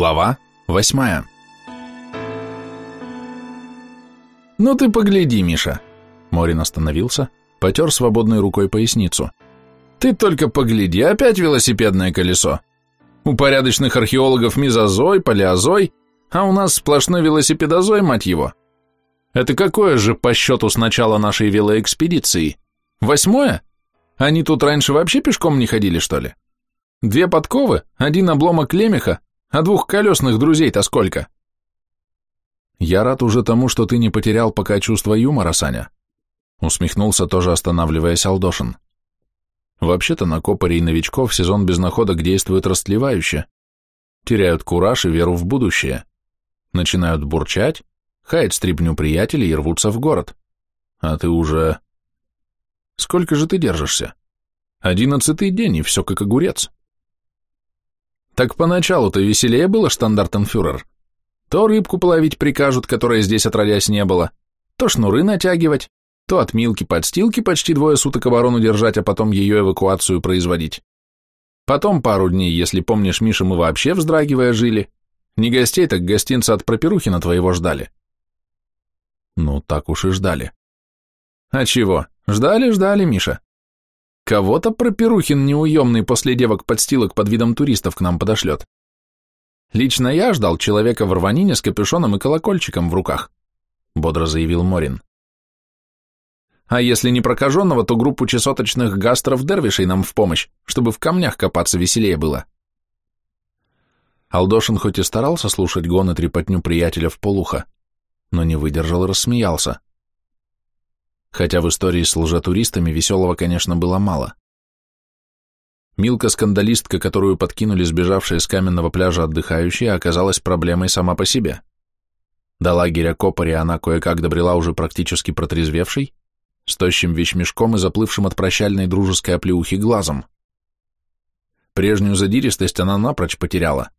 Глава восьмая «Ну ты погляди, Миша!» Морин остановился, потер свободной рукой поясницу. «Ты только погляди, опять велосипедное колесо! У порядочных археологов мизозой, палеозой, а у нас сплошной велосипедозой, мать его! Это какое же по счету с начала нашей велоэкспедиции? Восьмое? Они тут раньше вообще пешком не ходили, что ли? Две подковы, один обломок лемеха, а двухколесных друзей-то сколько? Я рад уже тому, что ты не потерял пока чувство юмора, Саня. Усмехнулся тоже останавливаясь Алдошин. Вообще-то на копоре и новичков сезон без находок действует растлевающе. Теряют кураж и веру в будущее. Начинают бурчать, хаять стрипню приятелей и рвутся в город. А ты уже... Сколько же ты держишься? Одиннадцатый день, и все как огурец. Так поначалу-то веселее было, штандартенфюрер. То рыбку половить прикажут, которая здесь отродясь не было, то шнуры натягивать, то от милки-подстилки почти двое суток оборону держать, а потом ее эвакуацию производить. Потом пару дней, если помнишь, Миша, мы вообще вздрагивая жили. Не гостей, так гостинца от Пропирухина твоего ждали. Ну, так уж и ждали. А чего? Ждали, ждали, Миша. Кого-то Пропирухин неуемный после девок-подстилок под видом туристов к нам подошлет. Лично я ждал человека в рванине с капюшоном и колокольчиком в руках, бодро заявил Морин. А если не прокаженного, то группу чесоточных гастров-дервишей нам в помощь, чтобы в камнях копаться веселее было. Алдошин хоть и старался слушать гон и трепотню приятеля в полухо, но не выдержал и рассмеялся хотя в истории с лжетуристами веселого, конечно, было мало. Милка-скандалистка, которую подкинули сбежавшие с каменного пляжа отдыхающие, оказалась проблемой сама по себе. До лагеря Копори она кое-как добрела уже практически протрезвевшей, с тощим вещмешком и заплывшим от прощальной дружеской оплеухи глазом. Прежнюю задиристость она напрочь потеряла,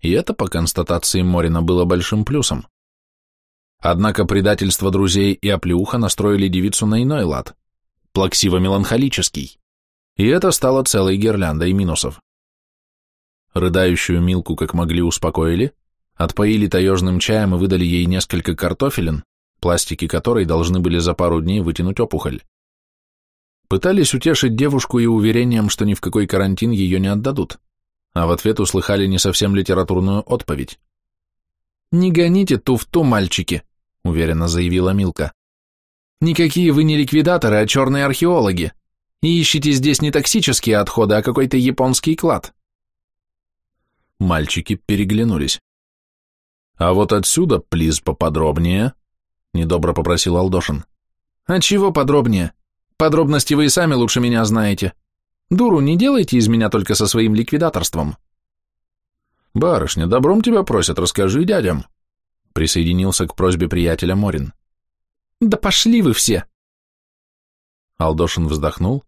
и это, по констатации Морина, было большим плюсом. Однако предательство друзей и оплеуха настроили девицу на иной лад, плаксиво-меланхолический, и это стало целой гирляндой минусов. Рыдающую Милку как могли успокоили, отпоили таежным чаем и выдали ей несколько картофелин, пластики которой должны были за пару дней вытянуть опухоль. Пытались утешить девушку и уверением, что ни в какой карантин ее не отдадут, а в ответ услыхали не совсем литературную отповедь. «Не гоните туфту, мальчики уверенно заявила Милка. Никакие вы не ликвидаторы, а черные археологи. И ищите здесь не токсические отходы, а какой-то японский клад. Мальчики переглянулись. А вот отсюда, плиз, поподробнее, недобро попросил Алдошин. А чего подробнее? Подробности вы и сами лучше меня знаете. Дуру не делайте из меня только со своим ликвидаторством. Барышня, добром тебя просят, расскажи дядям. Присоединился к просьбе приятеля Морин. «Да пошли вы все!» Алдошин вздохнул,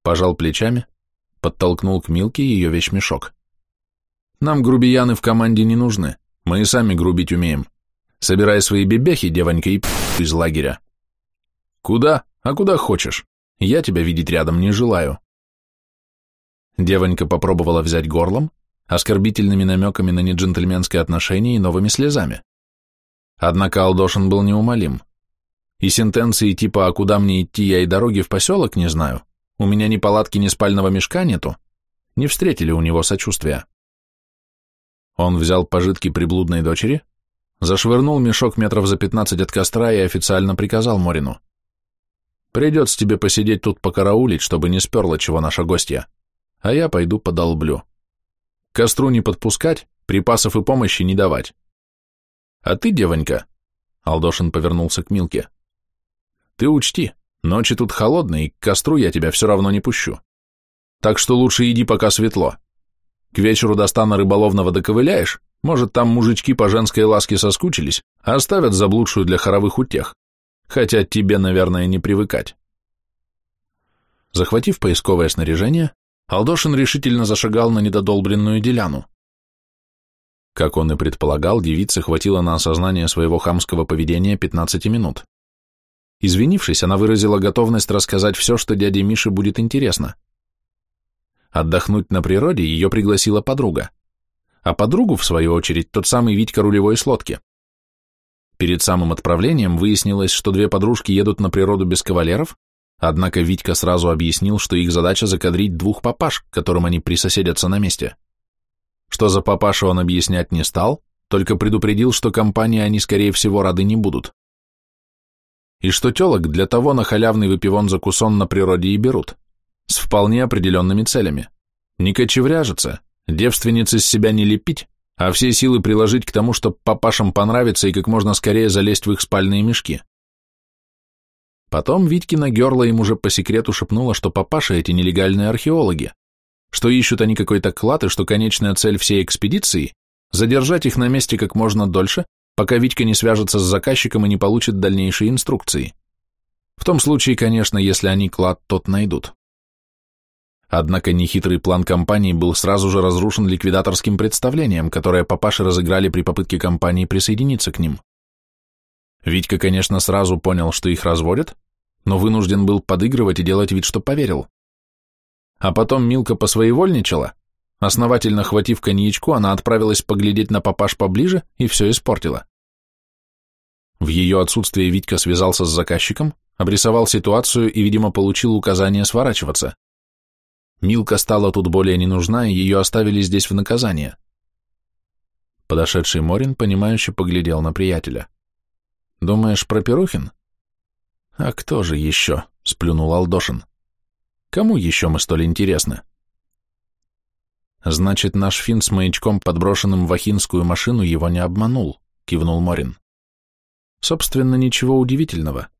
пожал плечами, подтолкнул к Милке ее вещмешок. «Нам грубияны в команде не нужны, мы и сами грубить умеем. Собирай свои бебехи, девонька, и из лагеря». «Куда? А куда хочешь? Я тебя видеть рядом не желаю». Девонька попробовала взять горлом, оскорбительными намеками на неджентльменское отношение и новыми слезами. Однако Алдошин был неумолим. И сентенции типа «А куда мне идти, я и дороги в поселок не знаю», «У меня ни палатки, ни спального мешка нету», не встретили у него сочувствия. Он взял пожитки приблудной дочери, зашвырнул мешок метров за пятнадцать от костра и официально приказал Морину. «Придется тебе посидеть тут покараулить, чтобы не сперло чего наша гостья, а я пойду подолблю. костру не подпускать, припасов и помощи не давать. А ты, девонька, Алдошин повернулся к Милке, ты учти, ночи тут холодные, к костру я тебя все равно не пущу. Так что лучше иди, пока светло. К вечеру до стана рыболовного доковыляешь, может, там мужички по женской ласке соскучились, а оставят заблудшую для хоровых утех. Хотя тебе, наверное, не привыкать. Захватив поисковое снаряжение, Алдошин решительно зашагал на недодолбленную деляну. Как он и предполагал, девице хватило на осознание своего хамского поведения 15 минут. Извинившись, она выразила готовность рассказать все, что дяде Мише будет интересно. Отдохнуть на природе ее пригласила подруга. а подругу, в свою очередь, тот самый Витька рулевой с лодки. Перед самым отправлением выяснилось, что две подружки едут на природу без кавалеров, однако Витька сразу объяснил, что их задача закадрить двух папаш, которым они присоседятся на месте. Что за папашу он объяснять не стал, только предупредил, что компании они, скорее всего, рады не будут. И что телок для того на халявный выпивон закусон на природе и берут, с вполне определенными целями. Не кочевряжется, девственниц из себя не лепить, а все силы приложить к тому, чтобы папашам понравиться и как можно скорее залезть в их спальные мешки. Потом Витькина герла им уже по секрету шепнула, что папаши эти нелегальные археологи, что ищут они какой-то клад и что конечная цель всей экспедиции – задержать их на месте как можно дольше, пока Витька не свяжется с заказчиком и не получит дальнейшие инструкции. В том случае, конечно, если они клад тот найдут. Однако нехитрый план компании был сразу же разрушен ликвидаторским представлением, которое папаши разыграли при попытке компании присоединиться к ним. Витька, конечно, сразу понял, что их разводят, но вынужден был подыгрывать и делать вид, что поверил. А потом Милка посвоевольничала, основательно хватив коньячку, она отправилась поглядеть на папаш поближе и все испортила. В ее отсутствие Витька связался с заказчиком, обрисовал ситуацию и, видимо, получил указание сворачиваться. Милка стала тут более не нужна, и ее оставили здесь в наказание. Подошедший Морин, понимающе поглядел на приятеля. «Думаешь, про Перухин?» «А кто же еще?» — сплюнул Алдошин. «Кому еще мы столь интересны?» «Значит, наш фин с маячком, подброшенным в ахинскую машину, его не обманул», — кивнул Морин. «Собственно, ничего удивительного.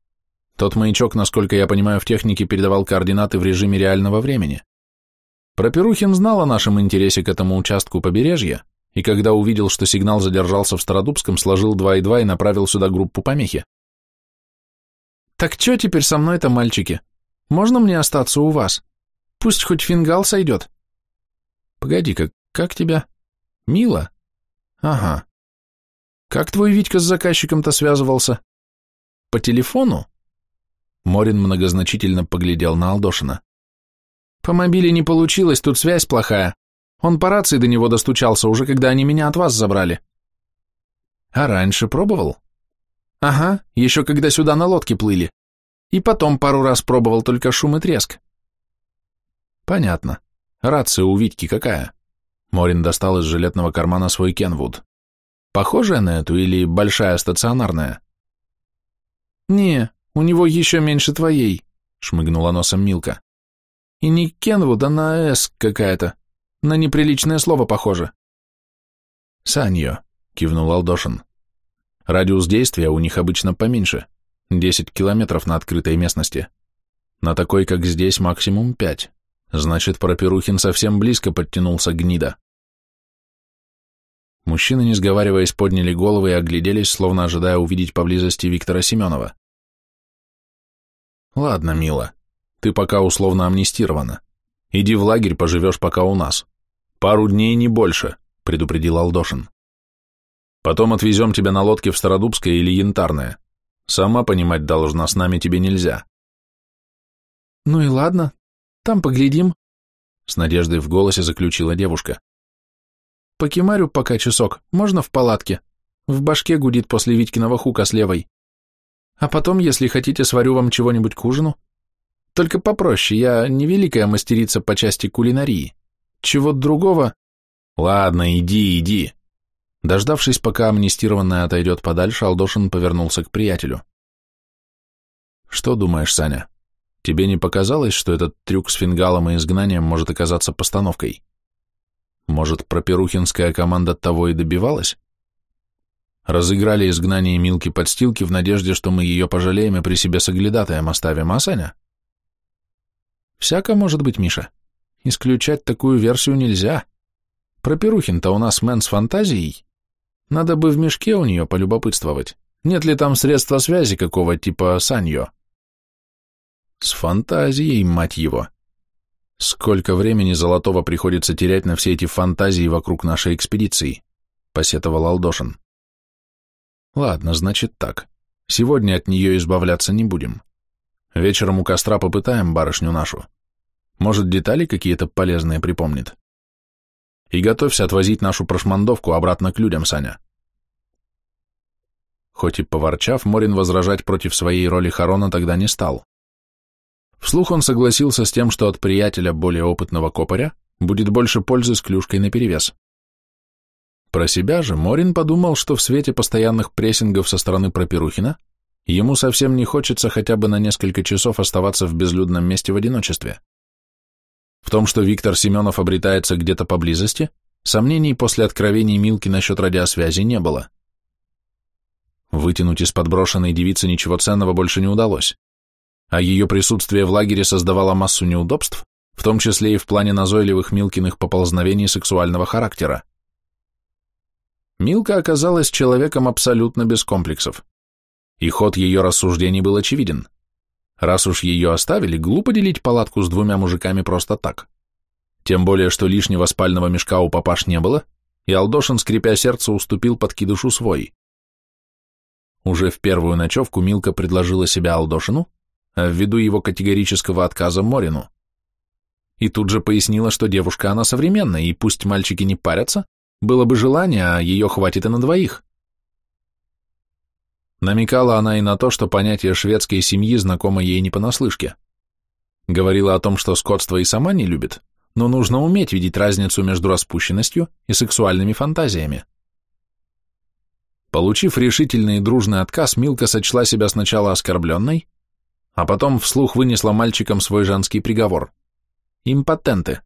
Тот маячок, насколько я понимаю, в технике передавал координаты в режиме реального времени. Проперухин знал о нашем интересе к этому участку побережья, и когда увидел, что сигнал задержался в Стародубском, сложил два и два и направил сюда группу помехи. «Так что теперь со мной-то, мальчики? Можно мне остаться у вас? Пусть хоть фингал сойдет». «Погоди-ка, как тебя? Мила? Ага. Как твой Витька с заказчиком-то связывался? По телефону?» Морин многозначительно поглядел на Алдошина. По мобиле не получилось, тут связь плохая. Он по рации до него достучался, уже когда они меня от вас забрали. А раньше пробовал? Ага, еще когда сюда на лодке плыли. И потом пару раз пробовал только шум и треск. Понятно. Рация у Витьки какая? Морин достал из жилетного кармана свой Кенвуд. Похожая на эту или большая стационарная? Не, у него еще меньше твоей, шмыгнула носом Милка. И не Кенвуд, а на «С» какая-то. На неприличное слово похоже. «Саньо», — кивнул Алдошин. «Радиус действия у них обычно поменьше. Десять километров на открытой местности. На такой, как здесь, максимум пять. Значит, Пропирухин совсем близко подтянулся гнида». Мужчины, не сговариваясь, подняли головы и огляделись, словно ожидая увидеть поблизости Виктора Семенова. «Ладно, мила, ты пока условно амнистирована. Иди в лагерь, поживешь пока у нас. Пару дней, не больше, предупредил Алдошин. Потом отвезем тебя на лодке в Стародубское или Янтарное. Сама понимать должна, с нами тебе нельзя. Ну и ладно, там поглядим, с надеждой в голосе заключила девушка. Покемарю пока часок, можно в палатке? В башке гудит после Витькиного хука с левой. А потом, если хотите, сварю вам чего-нибудь к ужину. Только попроще, я не великая мастерица по части кулинарии. Чего другого... Ладно, иди, иди. Дождавшись, пока амнистированная отойдет подальше, Алдошин повернулся к приятелю. Что думаешь, Саня? Тебе не показалось, что этот трюк с фингалом и изгнанием может оказаться постановкой? Может, проперухинская команда того и добивалась? Разыграли изгнание Милки-подстилки в надежде, что мы ее пожалеем и при себе соглядатаем оставим, а, Саня? Всяко может быть, Миша. Исключать такую версию нельзя. Про Перухин-то у нас мэн с фантазией. Надо бы в мешке у нее полюбопытствовать. Нет ли там средства связи какого типа Саньо? С фантазией, мать его. Сколько времени Золотого приходится терять на все эти фантазии вокруг нашей экспедиции, посетовал Алдошин. Ладно, значит так. Сегодня от нее избавляться не будем. Вечером у костра попытаем барышню нашу. Может, детали какие-то полезные припомнит. И готовься отвозить нашу прошмандовку обратно к людям, Саня. Хоть и поворчав, Морин возражать против своей роли Харона тогда не стал. Вслух он согласился с тем, что от приятеля более опытного копаря будет больше пользы с клюшкой наперевес. Про себя же Морин подумал, что в свете постоянных прессингов со стороны Пропирухина ему совсем не хочется хотя бы на несколько часов оставаться в безлюдном месте в одиночестве. В том, что Виктор Семенов обретается где-то поблизости, сомнений после откровений Милки насчет радиосвязи не было. Вытянуть из подброшенной девицы ничего ценного больше не удалось, а ее присутствие в лагере создавало массу неудобств, в том числе и в плане назойливых Милкиных поползновений сексуального характера. Милка оказалась человеком абсолютно без комплексов. И ход ее рассуждений был очевиден. Раз уж ее оставили, глупо делить палатку с двумя мужиками просто так. Тем более, что лишнего спального мешка у папаш не было, и Алдошин, скрипя сердце, уступил подкидышу свой. Уже в первую ночевку Милка предложила себя Алдошину, а ввиду его категорического отказа Морину. И тут же пояснила, что девушка она современная, и пусть мальчики не парятся, было бы желание, а ее хватит и на двоих. Намекала она и на то, что понятие шведской семьи знакомо ей не понаслышке. Говорила о том, что скотство и сама не любит, но нужно уметь видеть разницу между распущенностью и сексуальными фантазиями. Получив решительный и дружный отказ, Милка сочла себя сначала оскорбленной, а потом вслух вынесла мальчикам свой женский приговор. Импотенты.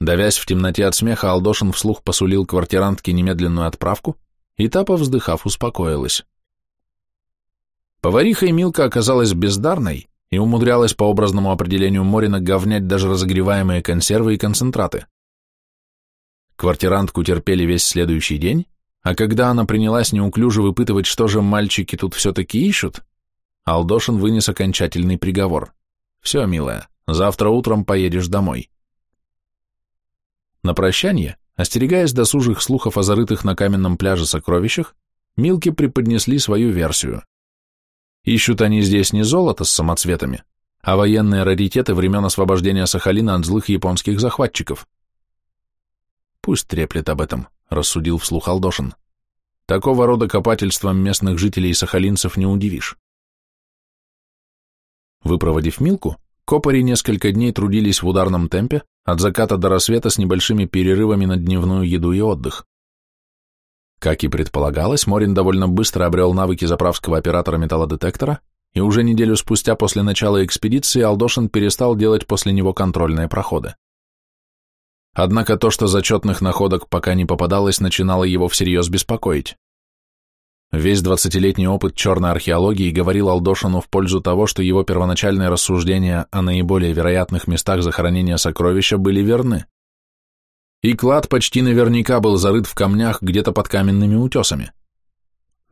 Давясь в темноте от смеха, Алдошин вслух посулил квартирантке немедленную отправку, и та, повздыхав, успокоилась. Повариха Эмилка оказалась бездарной и умудрялась по образному определению Морина говнять даже разогреваемые консервы и концентраты. Квартирантку терпели весь следующий день, а когда она принялась неуклюже выпытывать, что же мальчики тут все-таки ищут, Алдошин вынес окончательный приговор. «Все, милая, завтра утром поедешь домой». На прощание, остерегаясь досужих слухов о зарытых на каменном пляже сокровищах, Милки преподнесли свою версию. Ищут они здесь не золото с самоцветами, а военные раритеты времен освобождения Сахалина от злых японских захватчиков. Пусть треплет об этом, рассудил вслух Алдошин. Такого рода копательством местных жителей сахалинцев не удивишь. Выпроводив Милку, копари несколько дней трудились в ударном темпе, от заката до рассвета с небольшими перерывами на дневную еду и отдых. Как и предполагалось, Морин довольно быстро обрел навыки заправского оператора металлодетектора, и уже неделю спустя после начала экспедиции Алдошин перестал делать после него контрольные проходы. Однако то, что зачетных находок пока не попадалось, начинало его всерьез беспокоить. Весь двадцатилетний опыт черной археологии говорил Алдошину в пользу того, что его первоначальные рассуждения о наиболее вероятных местах захоронения сокровища были верны. И клад почти наверняка был зарыт в камнях где-то под каменными утесами.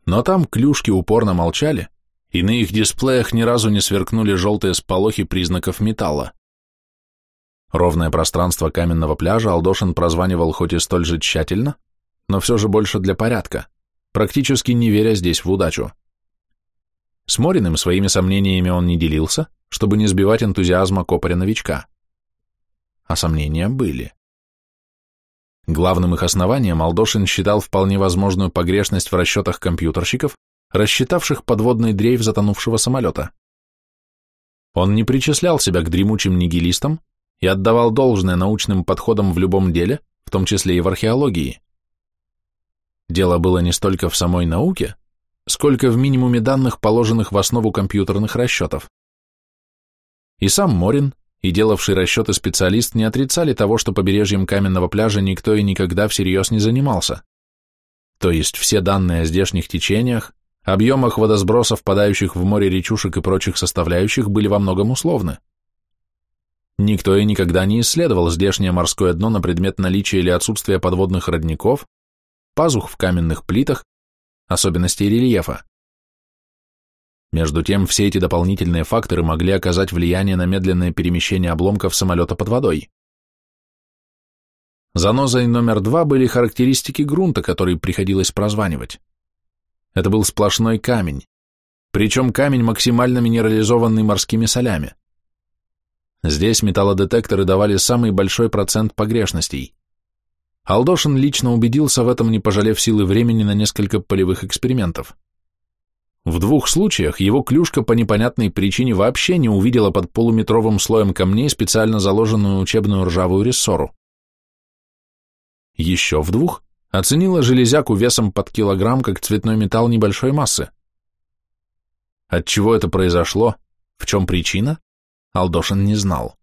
Но там клюшки упорно молчали, и на их дисплеях ни разу не сверкнули желтые сполохи признаков металла. Ровное пространство каменного пляжа Алдошин прозванивал хоть и столь же тщательно, но все же больше для порядка практически не веря здесь в удачу. С Мориным своими сомнениями он не делился, чтобы не сбивать энтузиазма копаря-новичка. А сомнения были. Главным их основанием Алдошин считал вполне возможную погрешность в расчетах компьютерщиков, рассчитавших подводный дрейф затонувшего самолета. Он не причислял себя к дремучим нигилистам и отдавал должное научным подходам в любом деле, в том числе и в археологии. Дело было не столько в самой науке, сколько в минимуме данных, положенных в основу компьютерных расчетов. И сам Морин, и делавший расчеты специалист не отрицали того, что побережьем каменного пляжа никто и никогда всерьез не занимался. То есть все данные о здешних течениях, объемах водосбросов, впадающих в море речушек и прочих составляющих были во многом условны. Никто и никогда не исследовал здешнее морское дно на предмет наличия или отсутствия подводных родников, пазух в каменных плитах, особенностей рельефа. Между тем, все эти дополнительные факторы могли оказать влияние на медленное перемещение обломков самолета под водой. Занозой номер два были характеристики грунта, который приходилось прозванивать. Это был сплошной камень, причем камень, максимально минерализованный морскими солями. Здесь металлодетекторы давали самый большой процент погрешностей Алдошин лично убедился в этом, не пожалев силы времени на несколько полевых экспериментов. В двух случаях его клюшка по непонятной причине вообще не увидела под полуметровым слоем камней специально заложенную учебную ржавую рессору. Еще в двух оценила железяку весом под килограмм как цветной металл небольшой массы. От чего это произошло, в чем причина, Алдошин не знал.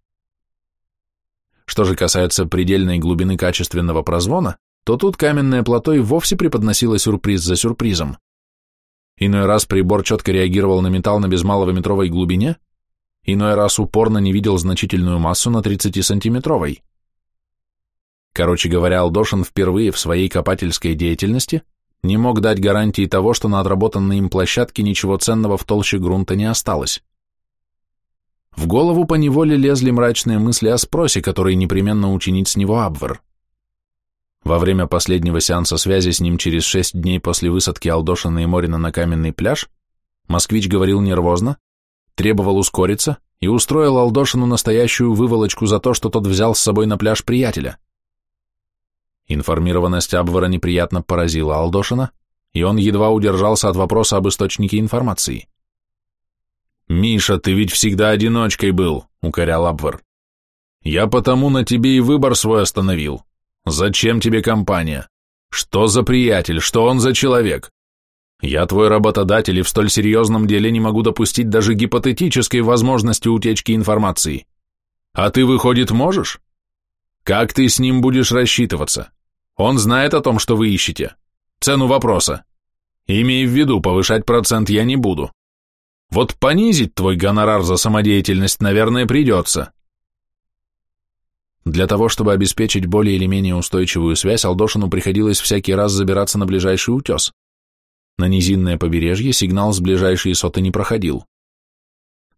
Что же касается предельной глубины качественного прозвона, то тут каменное плато и вовсе преподносило сюрприз за сюрпризом. Иной раз прибор четко реагировал на металл на безмаловометровой глубине, иной раз упорно не видел значительную массу на 30-сантиметровой. Короче говоря, Алдошин впервые в своей копательской деятельности не мог дать гарантии того, что на отработанной им площадке ничего ценного в толще грунта не осталось. В голову поневоле лезли мрачные мысли о спросе, который непременно учинить с него Абвер. Во время последнего сеанса связи с ним через шесть дней после высадки Алдошина и Морина на каменный пляж, москвич говорил нервозно, требовал ускориться и устроил Алдошину настоящую выволочку за то, что тот взял с собой на пляж приятеля. Информированность Абвара неприятно поразила Алдошина, и он едва удержался от вопроса об источнике информации. «Миша, ты ведь всегда одиночкой был», — укорял Абвар. «Я потому на тебе и выбор свой остановил. Зачем тебе компания? Что за приятель? Что он за человек? Я твой работодатель и в столь серьезном деле не могу допустить даже гипотетической возможности утечки информации. А ты, выходит, можешь? Как ты с ним будешь рассчитываться? Он знает о том, что вы ищете. Цену вопроса. Имей в виду, повышать процент я не буду. Вот понизить твой гонорар за самодеятельность, наверное, придется. Для того, чтобы обеспечить более или менее устойчивую связь, Алдошину приходилось всякий раз забираться на ближайший утес. На низинное побережье сигнал с ближайшей соты не проходил.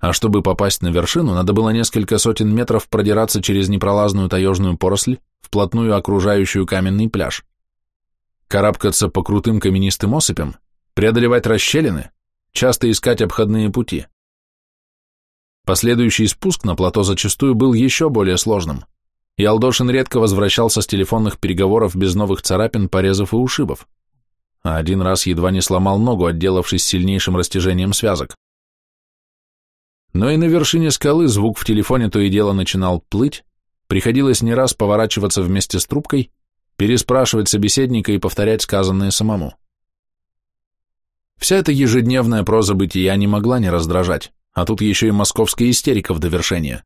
А чтобы попасть на вершину, надо было несколько сотен метров продираться через непролазную таежную поросль, вплотную окружающую каменный пляж. Карабкаться по крутым каменистым осыпям, преодолевать расщелины, часто искать обходные пути. Последующий спуск на плато зачастую был еще более сложным, и Алдошин редко возвращался с телефонных переговоров без новых царапин, порезов и ушибов, а один раз едва не сломал ногу, отделавшись сильнейшим растяжением связок. Но и на вершине скалы звук в телефоне то и дело начинал плыть, приходилось не раз поворачиваться вместе с трубкой, переспрашивать собеседника и повторять сказанное самому. Вся эта ежедневная проза бытия не могла не раздражать, а тут еще и московская истерика в довершение.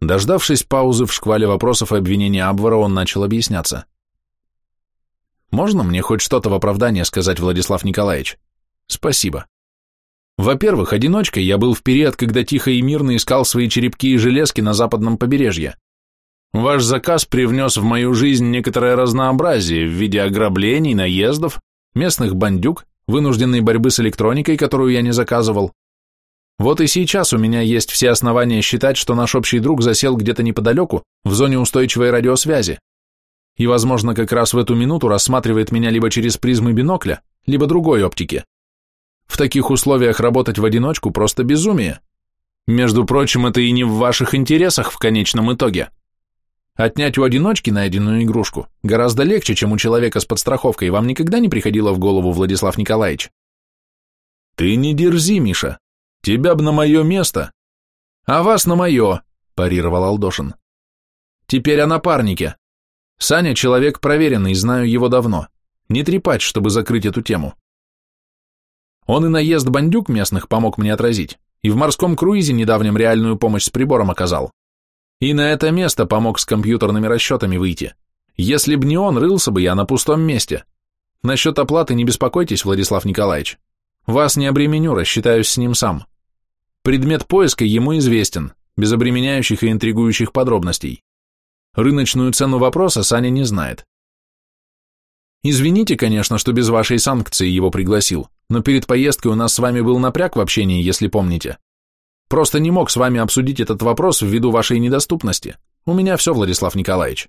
Дождавшись паузы в шквале вопросов и обвинений Абвара, он начал объясняться. «Можно мне хоть что-то в оправдание сказать, Владислав Николаевич? Спасибо. Во-первых, одиночкой я был в период, когда тихо и мирно искал свои черепки и железки на западном побережье. Ваш заказ привнес в мою жизнь некоторое разнообразие в виде ограблений, наездов, местных бандюк вынужденной борьбы с электроникой, которую я не заказывал. Вот и сейчас у меня есть все основания считать, что наш общий друг засел где-то неподалеку, в зоне устойчивой радиосвязи. И, возможно, как раз в эту минуту рассматривает меня либо через призмы бинокля, либо другой оптики. В таких условиях работать в одиночку просто безумие. Между прочим, это и не в ваших интересах в конечном итоге. Отнять у одиночки найденную игрушку гораздо легче, чем у человека с подстраховкой. Вам никогда не приходило в голову, Владислав Николаевич? Ты не дерзи, Миша. Тебя б на мое место. А вас на мое, парировал Алдошин. Теперь о напарнике. Саня человек проверенный, знаю его давно. Не трепать, чтобы закрыть эту тему. Он и наезд бандюк местных помог мне отразить, и в морском круизе недавнем реальную помощь с прибором оказал. И на это место помог с компьютерными расчетами выйти. Если б не он, рылся бы я на пустом месте. Насчет оплаты не беспокойтесь, Владислав Николаевич. Вас не обременю, рассчитаюсь с ним сам. Предмет поиска ему известен, без обременяющих и интригующих подробностей. Рыночную цену вопроса Саня не знает. Извините, конечно, что без вашей санкции его пригласил, но перед поездкой у нас с вами был напряг в общении, если помните. Просто не мог с вами обсудить этот вопрос ввиду вашей недоступности. У меня все, Владислав Николаевич.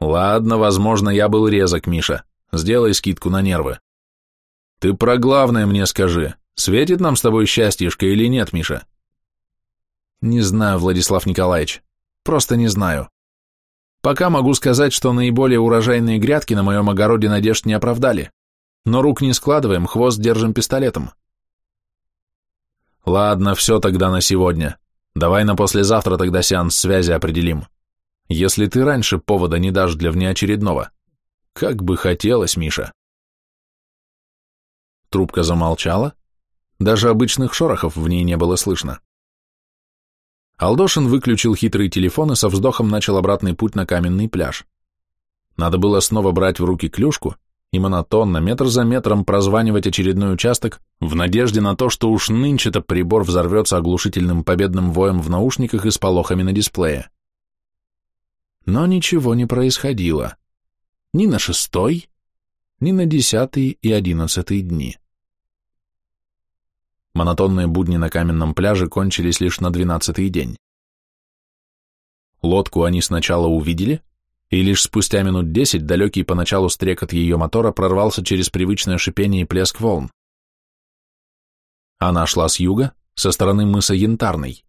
Ладно, возможно, я был резок, Миша. Сделай скидку на нервы. Ты про главное мне скажи. Светит нам с тобой счастьишко или нет, Миша? Не знаю, Владислав Николаевич. Просто не знаю. Пока могу сказать, что наиболее урожайные грядки на моем огороде надежд не оправдали, но рук не складываем, хвост держим пистолетом. Ладно, все тогда на сегодня. Давай на послезавтра тогда сеанс связи определим. Если ты раньше повода не дашь для внеочередного. Как бы хотелось, Миша. Трубка замолчала, даже обычных шорохов в ней не было слышно. Алдошин выключил хитрый телефон и со вздохом начал обратный путь на каменный пляж. Надо было снова брать в руки клюшку и монотонно, метр за метром прозванивать очередной участок в надежде на то, что уж нынче-то прибор взорвется оглушительным победным воем в наушниках и с полохами на дисплее. Но ничего не происходило. Ни на шестой, ни на десятый и одиннадцатый дни. Монотонные будни на каменном пляже кончились лишь на двенадцатый день. Лодку они сначала увидели, и лишь спустя минут десять далекий поначалу стрекот ее мотора прорвался через привычное шипение и плеск волн. Она шла с юга, со стороны мыса Янтарный.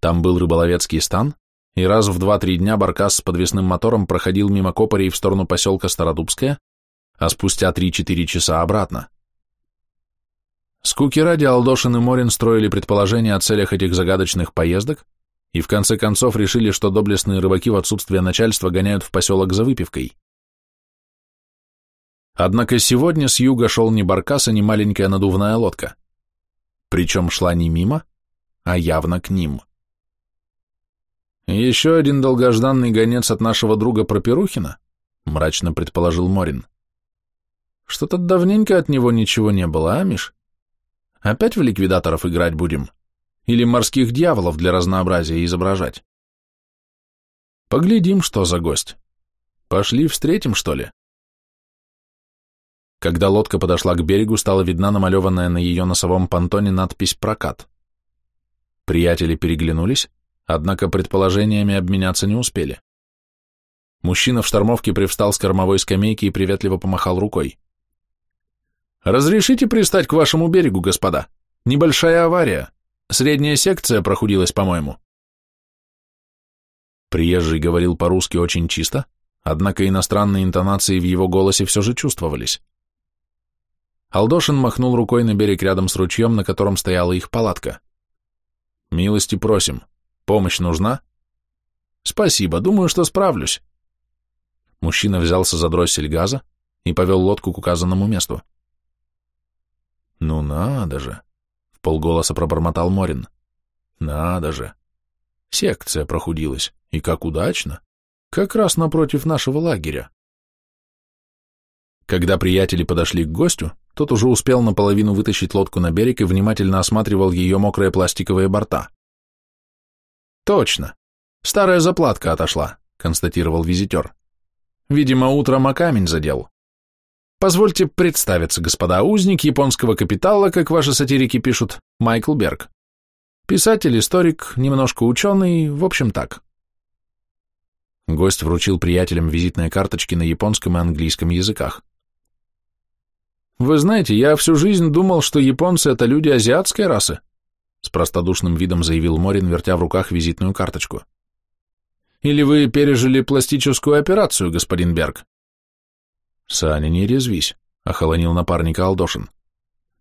Там был рыболовецкий стан, и раз в два-три дня баркас с подвесным мотором проходил мимо Копорей в сторону поселка Стародубская, а спустя три-четыре часа обратно. Скуки ради Алдошин и Морин строили предположения о целях этих загадочных поездок и в конце концов решили, что доблестные рыбаки в отсутствие начальства гоняют в поселок за выпивкой. Однако сегодня с юга шел не баркас, а не маленькая надувная лодка. Причем шла не мимо, а явно к ним. «Еще один долгожданный гонец от нашего друга Проперухина?» — мрачно предположил Морин. «Что-то давненько от него ничего не было, а, Миш?» Опять в ликвидаторов играть будем? Или морских дьяволов для разнообразия изображать? Поглядим, что за гость. Пошли встретим, что ли? Когда лодка подошла к берегу, стала видна намалеванная на ее носовом понтоне надпись «Прокат». Приятели переглянулись, однако предположениями обменяться не успели. Мужчина в штормовке привстал с кормовой скамейки и приветливо помахал рукой. «Разрешите пристать к вашему берегу, господа? Небольшая авария. Средняя секция прохудилась, по-моему». Приезжий говорил по-русски очень чисто, однако иностранные интонации в его голосе все же чувствовались. Алдошин махнул рукой на берег рядом с ручьем, на котором стояла их палатка. «Милости просим. Помощь нужна?» «Спасибо, думаю, что справлюсь». Мужчина взялся за дроссель газа и повел лодку к указанному месту. «Ну надо же!» — полголоса пробормотал Морин. «Надо же! Секция прохудилась, и как удачно! Как раз напротив нашего лагеря!» Когда приятели подошли к гостю, тот уже успел наполовину вытащить лодку на берег и внимательно осматривал ее мокрые пластиковые борта. «Точно! Старая заплатка отошла», — констатировал визитер. «Видимо, утром о камень задел. Позвольте представиться, господа, узник японского капитала, как ваши сатирики пишут, Майкл Берг. Писатель, историк, немножко ученый, в общем так. Гость вручил приятелям визитные карточки на японском и английском языках. «Вы знаете, я всю жизнь думал, что японцы — это люди азиатской расы», с простодушным видом заявил Морин, вертя в руках визитную карточку. «Или вы пережили пластическую операцию, господин Берг?» «Саня, не резвись», — охолонил напарника Алдошин.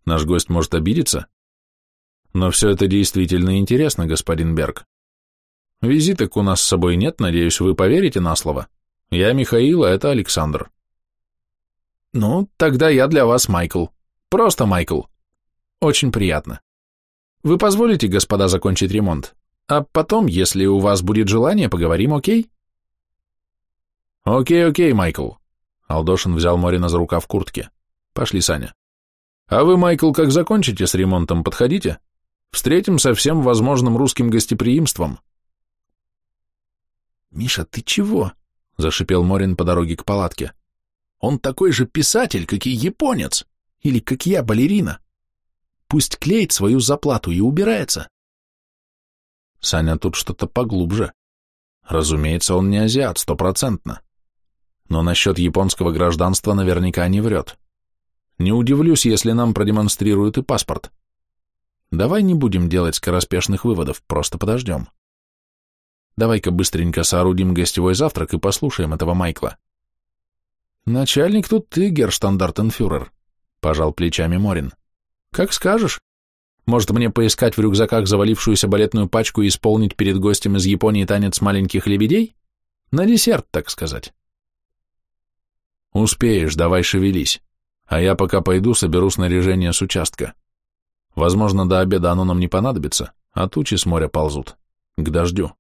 «Наш гость может обидеться?» «Но все это действительно интересно, господин Берг. Визиток у нас с собой нет, надеюсь, вы поверите на слово. Я Михаил, а это Александр». «Ну, тогда я для вас Майкл. Просто Майкл. Очень приятно. Вы позволите, господа, закончить ремонт? А потом, если у вас будет желание, поговорим, окей?» «Окей, окей, Майкл», Алдошин взял Морина за рука в куртке. «Пошли, Саня». «А вы, Майкл, как закончите с ремонтом, подходите? Встретим со всем возможным русским гостеприимством». «Миша, ты чего?» — зашипел Морин по дороге к палатке. «Он такой же писатель, как и японец, или как я, балерина. Пусть клеит свою заплату и убирается». Саня тут что-то поглубже. Разумеется, он не азиат, стопроцентно но насчет японского гражданства наверняка не врет. Не удивлюсь, если нам продемонстрируют и паспорт. Давай не будем делать скороспешных выводов, просто подождем. Давай-ка быстренько соорудим гостевой завтрак и послушаем этого Майкла. Начальник тут ты, герштандартенфюрер, пожал плечами Морин. Как скажешь. Может, мне поискать в рюкзаках завалившуюся балетную пачку и исполнить перед гостем из Японии танец маленьких лебедей? На десерт, так сказать. Успеешь, давай шевелись. А я пока пойду соберу снаряжение с участка. Возможно, до обеда оно нам не понадобится, а тучи с моря ползут. К дождю.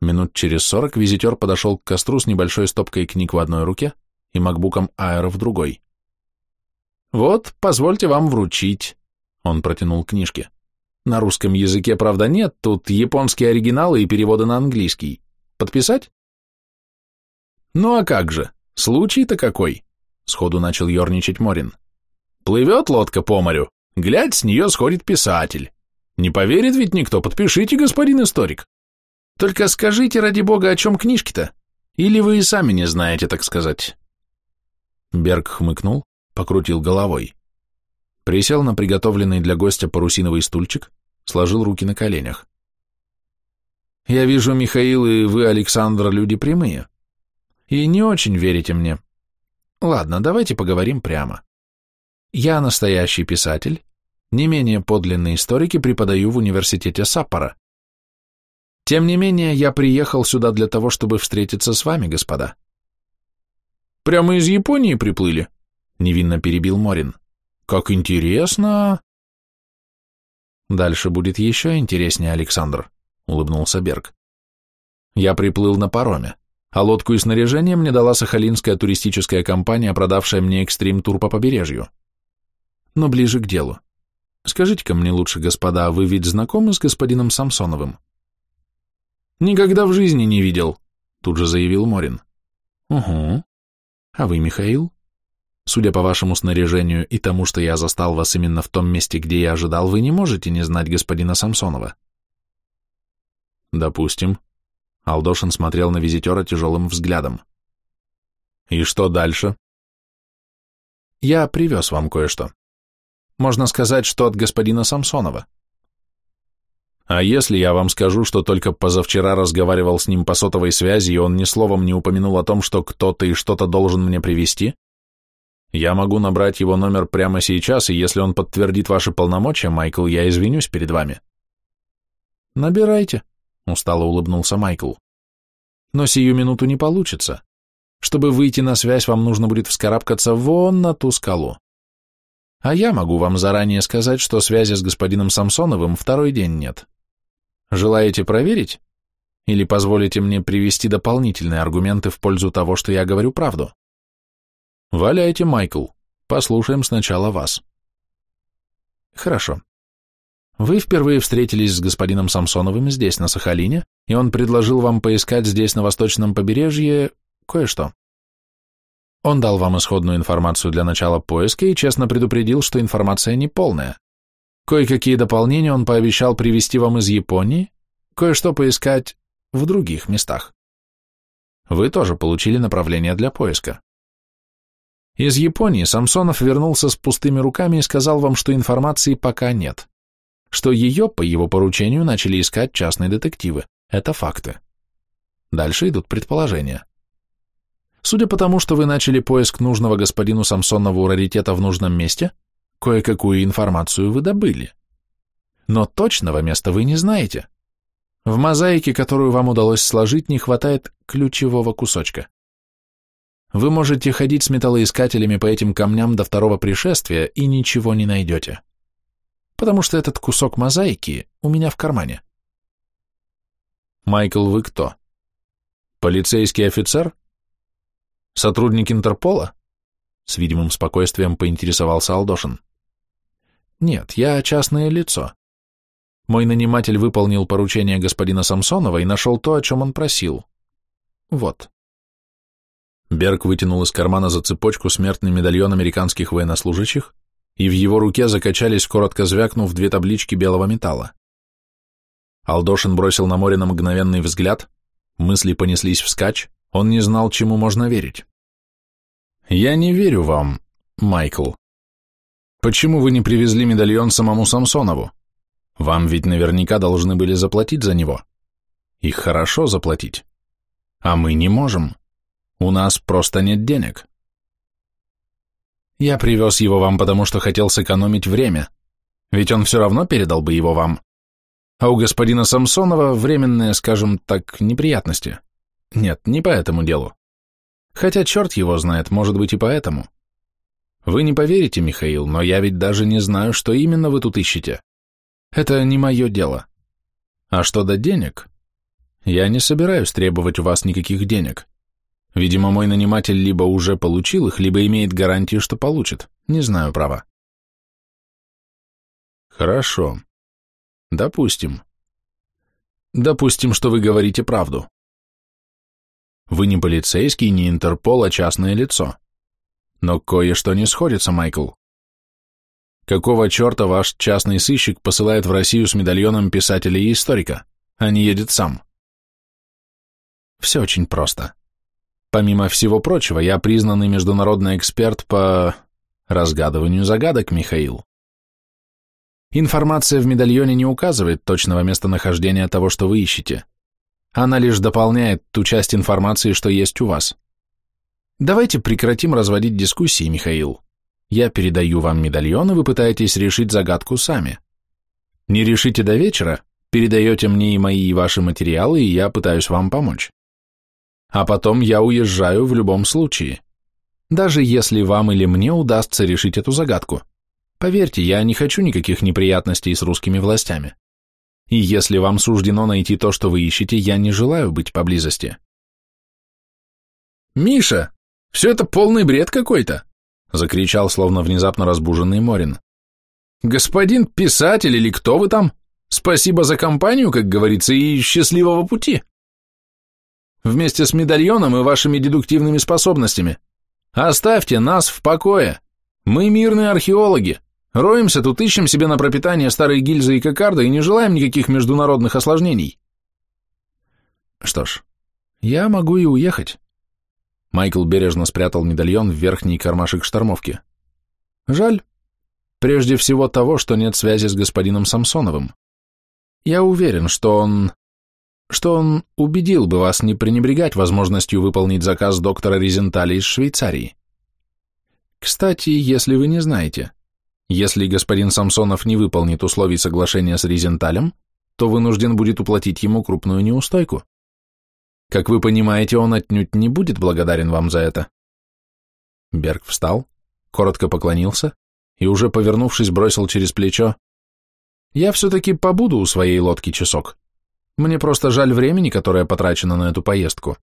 Минут через сорок визитер подошел к костру с небольшой стопкой книг в одной руке и макбуком Air в другой. «Вот, позвольте вам вручить», — он протянул книжки. «На русском языке, правда, нет, тут японские оригиналы и переводы на английский. Подписать?» «Ну а как же, случай-то какой?» — сходу начал ерничать Морин. «Плывет лодка по морю, глядь, с нее сходит писатель. Не поверит ведь никто, подпишите, господин историк. Только скажите, ради бога, о чем книжки-то? Или вы и сами не знаете, так сказать?» Берг хмыкнул, покрутил головой. Присел на приготовленный для гостя парусиновый стульчик, сложил руки на коленях. «Я вижу, Михаил и вы, Александр, люди прямые. И не очень верите мне. Ладно, давайте поговорим прямо. Я настоящий писатель, не менее подлинный историк и преподаю в университете Саппора. Тем не менее, я приехал сюда для того, чтобы встретиться с вами, господа». «Прямо из Японии приплыли?» невинно перебил Морин. Как интересно. Дальше будет еще интереснее, Александр, улыбнулся Берг. Я приплыл на пароме, а лодку и снаряжение мне дала сахалинская туристическая компания, продавшая мне экстрим-тур по побережью. Но ближе к делу. Скажите-ка мне лучше, господа, вы ведь знакомы с господином Самсоновым? Никогда в жизни не видел, тут же заявил Морин. Угу. А вы, Михаил? Судя по вашему снаряжению и тому, что я застал вас именно в том месте, где я ожидал, вы не можете не знать господина Самсонова. Допустим. Алдошин смотрел на визитера тяжелым взглядом. И что дальше? Я привез вам кое-что. Можно сказать, что от господина Самсонова. А если я вам скажу, что только позавчера разговаривал с ним по сотовой связи, и он ни словом не упомянул о том, что кто-то и что-то должен мне привезти? Я могу набрать его номер прямо сейчас, и если он подтвердит ваши полномочия, Майкл, я извинюсь перед вами. Набирайте, устало улыбнулся Майкл. Но сию минуту не получится. Чтобы выйти на связь, вам нужно будет вскарабкаться вон на ту скалу. А я могу вам заранее сказать, что связи с господином Самсоновым второй день нет. Желаете проверить? Или позволите мне привести дополнительные аргументы в пользу того, что я говорю правду? Валяйте, Майкл. Послушаем сначала вас. Хорошо. Вы впервые встретились с господином Самсоновым здесь, на Сахалине, и он предложил вам поискать здесь, на восточном побережье, кое-что. Он дал вам исходную информацию для начала поиска и честно предупредил, что информация неполная. Кое-какие дополнения он пообещал привезти вам из Японии, кое-что поискать в других местах. Вы тоже получили направление для поиска. Из Японии Самсонов вернулся с пустыми руками и сказал вам, что информации пока нет. Что ее, по его поручению, начали искать частные детективы. Это факты. Дальше идут предположения. Судя по тому, что вы начали поиск нужного господину Самсонову раритета в нужном месте, кое-какую информацию вы добыли. Но точного места вы не знаете. В мозаике, которую вам удалось сложить, не хватает ключевого кусочка. Вы можете ходить с металлоискателями по этим камням до второго пришествия и ничего не найдете. Потому что этот кусок мозаики у меня в кармане. Майкл, вы кто? Полицейский офицер? Сотрудник Интерпола? С видимым спокойствием поинтересовался Алдошин. Нет, я частное лицо. Мой наниматель выполнил поручение господина Самсонова и нашел то, о чем он просил. Вот. Берг вытянул из кармана за цепочку смертный медальон американских военнослужащих, и в его руке закачались, коротко звякнув, две таблички белого металла. Алдошин бросил на море на мгновенный взгляд, мысли понеслись вскачь, он не знал, чему можно верить. «Я не верю вам, Майкл. Почему вы не привезли медальон самому Самсонову? Вам ведь наверняка должны были заплатить за него. и хорошо заплатить. А мы не можем. У нас просто нет денег. Я привез его вам, потому что хотел сэкономить время, ведь он все равно передал бы его вам. А у господина Самсонова временные, скажем так, неприятности. Нет, не по этому делу. Хотя черт его знает, может быть и поэтому. Вы не поверите, Михаил, но я ведь даже не знаю, что именно вы тут ищете. Это не мое дело. А что до денег? Я не собираюсь требовать у вас никаких денег. Видимо, мой наниматель либо уже получил их, либо имеет гарантию, что получит. Не знаю права. Хорошо. Допустим. Допустим, что вы говорите правду. Вы не полицейский, не Интерпол, а частное лицо. Но кое-что не сходится, Майкл. Какого черта ваш частный сыщик посылает в Россию с медальоном писателя и историка, а не едет сам? Все очень просто. Помимо всего прочего, я признанный международный эксперт по разгадыванию загадок, Михаил. Информация в медальоне не указывает точного местонахождения того, что вы ищете. Она лишь дополняет ту часть информации, что есть у вас. Давайте прекратим разводить дискуссии, Михаил. Я передаю вам медальон, и вы пытаетесь решить загадку сами. Не решите до вечера, передаете мне и мои, и ваши материалы, и я пытаюсь вам помочь а потом я уезжаю в любом случае. Даже если вам или мне удастся решить эту загадку. Поверьте, я не хочу никаких неприятностей с русскими властями. И если вам суждено найти то, что вы ищете, я не желаю быть поблизости. «Миша, все это полный бред какой-то!» — закричал, словно внезапно разбуженный Морин. «Господин писатель или кто вы там? Спасибо за компанию, как говорится, и счастливого пути!» Вместе с медальоном и вашими дедуктивными способностями. Оставьте нас в покое. Мы мирные археологи. Роемся тут, ищем себе на пропитание старые гильзы и кокарды и не желаем никаких международных осложнений. Что ж, я могу и уехать. Майкл бережно спрятал медальон в верхний кармашек штормовки. Жаль. Прежде всего того, что нет связи с господином Самсоновым. Я уверен, что он что он убедил бы вас не пренебрегать возможностью выполнить заказ доктора Резентали из Швейцарии. Кстати, если вы не знаете, если господин Самсонов не выполнит условий соглашения с Резенталем, то вынужден будет уплатить ему крупную неустойку. Как вы понимаете, он отнюдь не будет благодарен вам за это. Берг встал, коротко поклонился и, уже повернувшись, бросил через плечо, «Я все-таки побуду у своей лодки часок. Мне просто жаль времени, которое потрачено на эту поездку.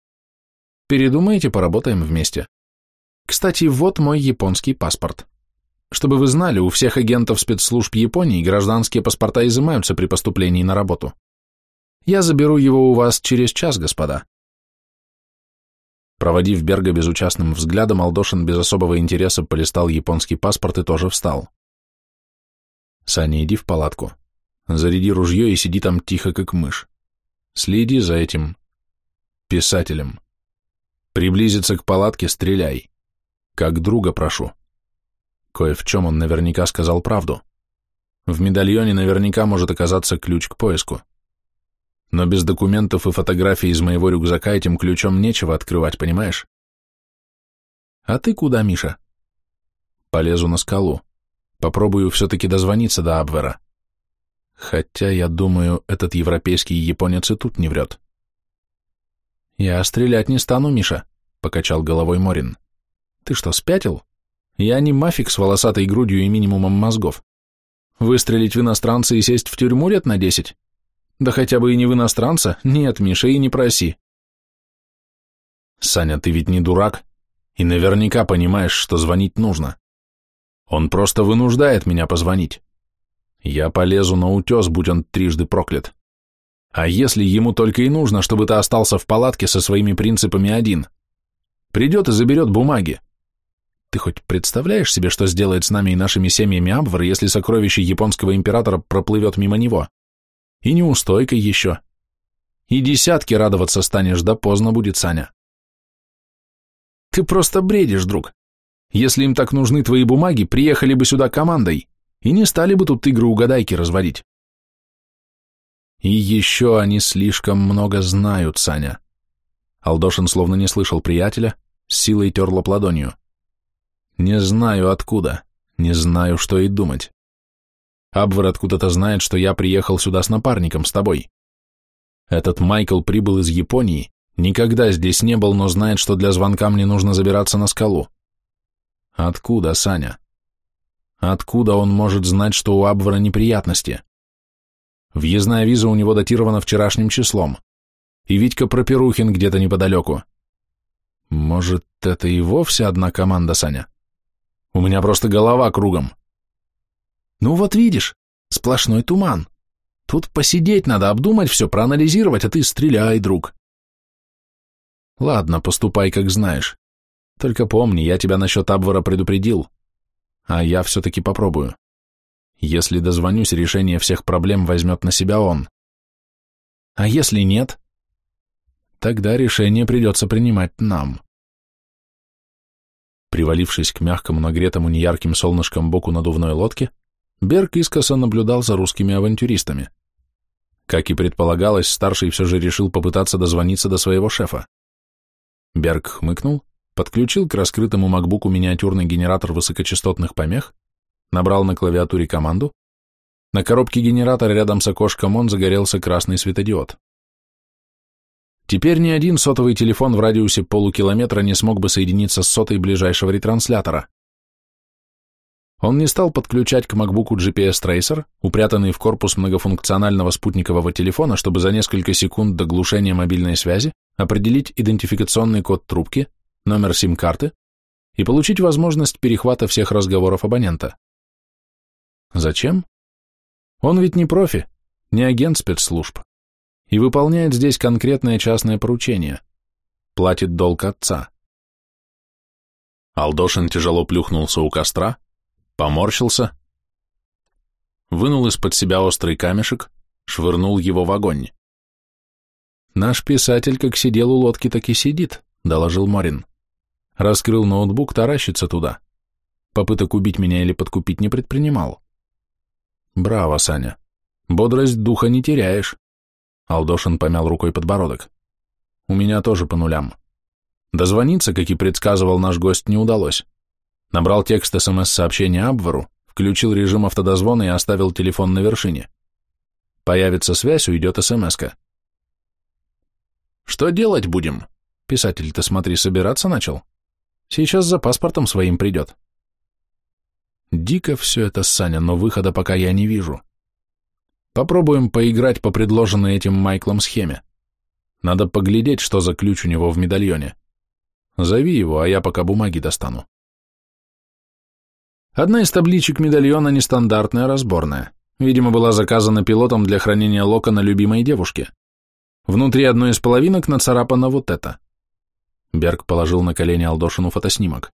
Передумаете, поработаем вместе. Кстати, вот мой японский паспорт. Чтобы вы знали, у всех агентов спецслужб Японии гражданские паспорта изымаются при поступлении на работу. Я заберу его у вас через час, господа. Проводив Берга безучастным взглядом, Алдошин без особого интереса полистал японский паспорт и тоже встал. Саня, иди в палатку. Заряди ружье и сиди там тихо, как мышь. Следи за этим писателем. Приблизиться к палатке, стреляй. Как друга прошу. Кое в чем он наверняка сказал правду. В медальоне наверняка может оказаться ключ к поиску. Но без документов и фотографий из моего рюкзака этим ключом нечего открывать, понимаешь? А ты куда, Миша? Полезу на скалу. Попробую все-таки дозвониться до Абвера. Хотя, я думаю, этот европейский японец и тут не врет. «Я стрелять не стану, Миша», — покачал головой Морин. «Ты что, спятил? Я не мафик с волосатой грудью и минимумом мозгов. Выстрелить в иностранца и сесть в тюрьму лет на десять? Да хотя бы и не в иностранца. Нет, Миша, и не проси». «Саня, ты ведь не дурак, и наверняка понимаешь, что звонить нужно. Он просто вынуждает меня позвонить. Я полезу на утес, будь он трижды проклят. А если ему только и нужно, чтобы ты остался в палатке со своими принципами один? Придет и заберет бумаги. Ты хоть представляешь себе, что сделает с нами и нашими семьями Абвар, если сокровище японского императора проплывет мимо него? И неустойкой еще. И десятки радоваться станешь, да поздно будет, Саня. Ты просто бредишь, друг. Если им так нужны твои бумаги, приехали бы сюда командой и не стали бы тут игры угадайки разводить. И еще они слишком много знают, Саня. Алдошин словно не слышал приятеля, с силой тер лоб ладонью. Не знаю откуда, не знаю, что и думать. Абвер откуда-то знает, что я приехал сюда с напарником, с тобой. Этот Майкл прибыл из Японии, никогда здесь не был, но знает, что для звонка мне нужно забираться на скалу. Откуда, Саня? Откуда он может знать, что у Абвера неприятности? Въездная виза у него датирована вчерашним числом. И Витька Проперухин где-то неподалеку. Может, это и вовсе одна команда, Саня? У меня просто голова кругом. Ну вот видишь, сплошной туман. Тут посидеть надо, обдумать все, проанализировать, а ты стреляй, друг. Ладно, поступай, как знаешь. Только помни, я тебя насчет Абвара предупредил. А я все-таки попробую. Если дозвонюсь, решение всех проблем возьмет на себя он. А если нет? Тогда решение придется принимать нам. Привалившись к мягкому, нагретому неярким солнышком боку надувной лодки, Берг искоса наблюдал за русскими авантюристами. Как и предполагалось, старший все же решил попытаться дозвониться до своего шефа. Берг хмыкнул, подключил к раскрытому макбуку миниатюрный генератор высокочастотных помех, набрал на клавиатуре команду, на коробке генератора рядом с окошком он загорелся красный светодиод. Теперь ни один сотовый телефон в радиусе полукилометра не смог бы соединиться с сотой ближайшего ретранслятора. Он не стал подключать к MacBook GPS Tracer, упрятанный в корпус многофункционального спутникового телефона, чтобы за несколько секунд до глушения мобильной связи определить идентификационный код трубки, номер сим-карты и получить возможность перехвата всех разговоров абонента. Зачем? Он ведь не профи, не агент спецслужб, и выполняет здесь конкретное частное поручение, платит долг отца. Алдошин тяжело плюхнулся у костра, поморщился, вынул из-под себя острый камешек, швырнул его в огонь. «Наш писатель как сидел у лодки, так и сидит», — доложил Морин. Раскрыл ноутбук, таращится туда. Попыток убить меня или подкупить не предпринимал. Браво, Саня. Бодрость духа не теряешь. Алдошин помял рукой подбородок. У меня тоже по нулям. Дозвониться, как и предсказывал наш гость, не удалось. Набрал текст СМС-сообщения Абвару, включил режим автодозвона и оставил телефон на вершине. Появится связь, уйдет СМС-ка. Что делать будем? Писатель-то, смотри, собираться начал. Сейчас за паспортом своим придет. Дико все это, Саня, но выхода пока я не вижу. Попробуем поиграть по предложенной этим Майклом схеме. Надо поглядеть, что за ключ у него в медальоне. Зови его, а я пока бумаги достану. Одна из табличек медальона нестандартная, разборная. Видимо, была заказана пилотом для хранения локона любимой девушки. Внутри одной из половинок нацарапано вот это. Берг положил на колени Алдошину фотоснимок.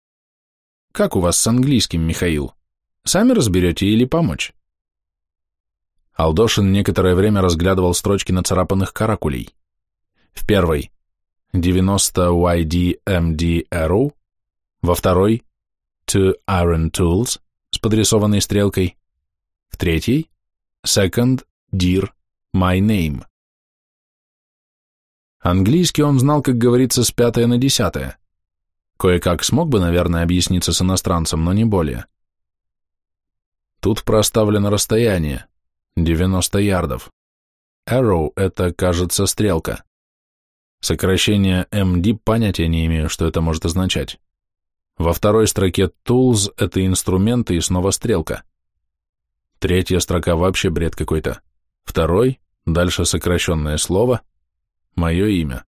«Как у вас с английским, Михаил? Сами разберете или помочь?» Алдошин некоторое время разглядывал строчки нацарапанных каракулей. В первой 90 YDMD Arrow, во второй To Iron Tools с подрисованной стрелкой, в третьей Second Dear My Name. Английский он знал, как говорится, с пятое на десятое. Кое-как смог бы, наверное, объясниться с иностранцем, но не более. Тут проставлено расстояние. 90 ярдов. Arrow — это, кажется, стрелка. Сокращение MD понятия не имею, что это может означать. Во второй строке Tools — это инструменты и снова стрелка. Третья строка вообще бред какой-то. Второй, дальше сокращенное слово, мое имя.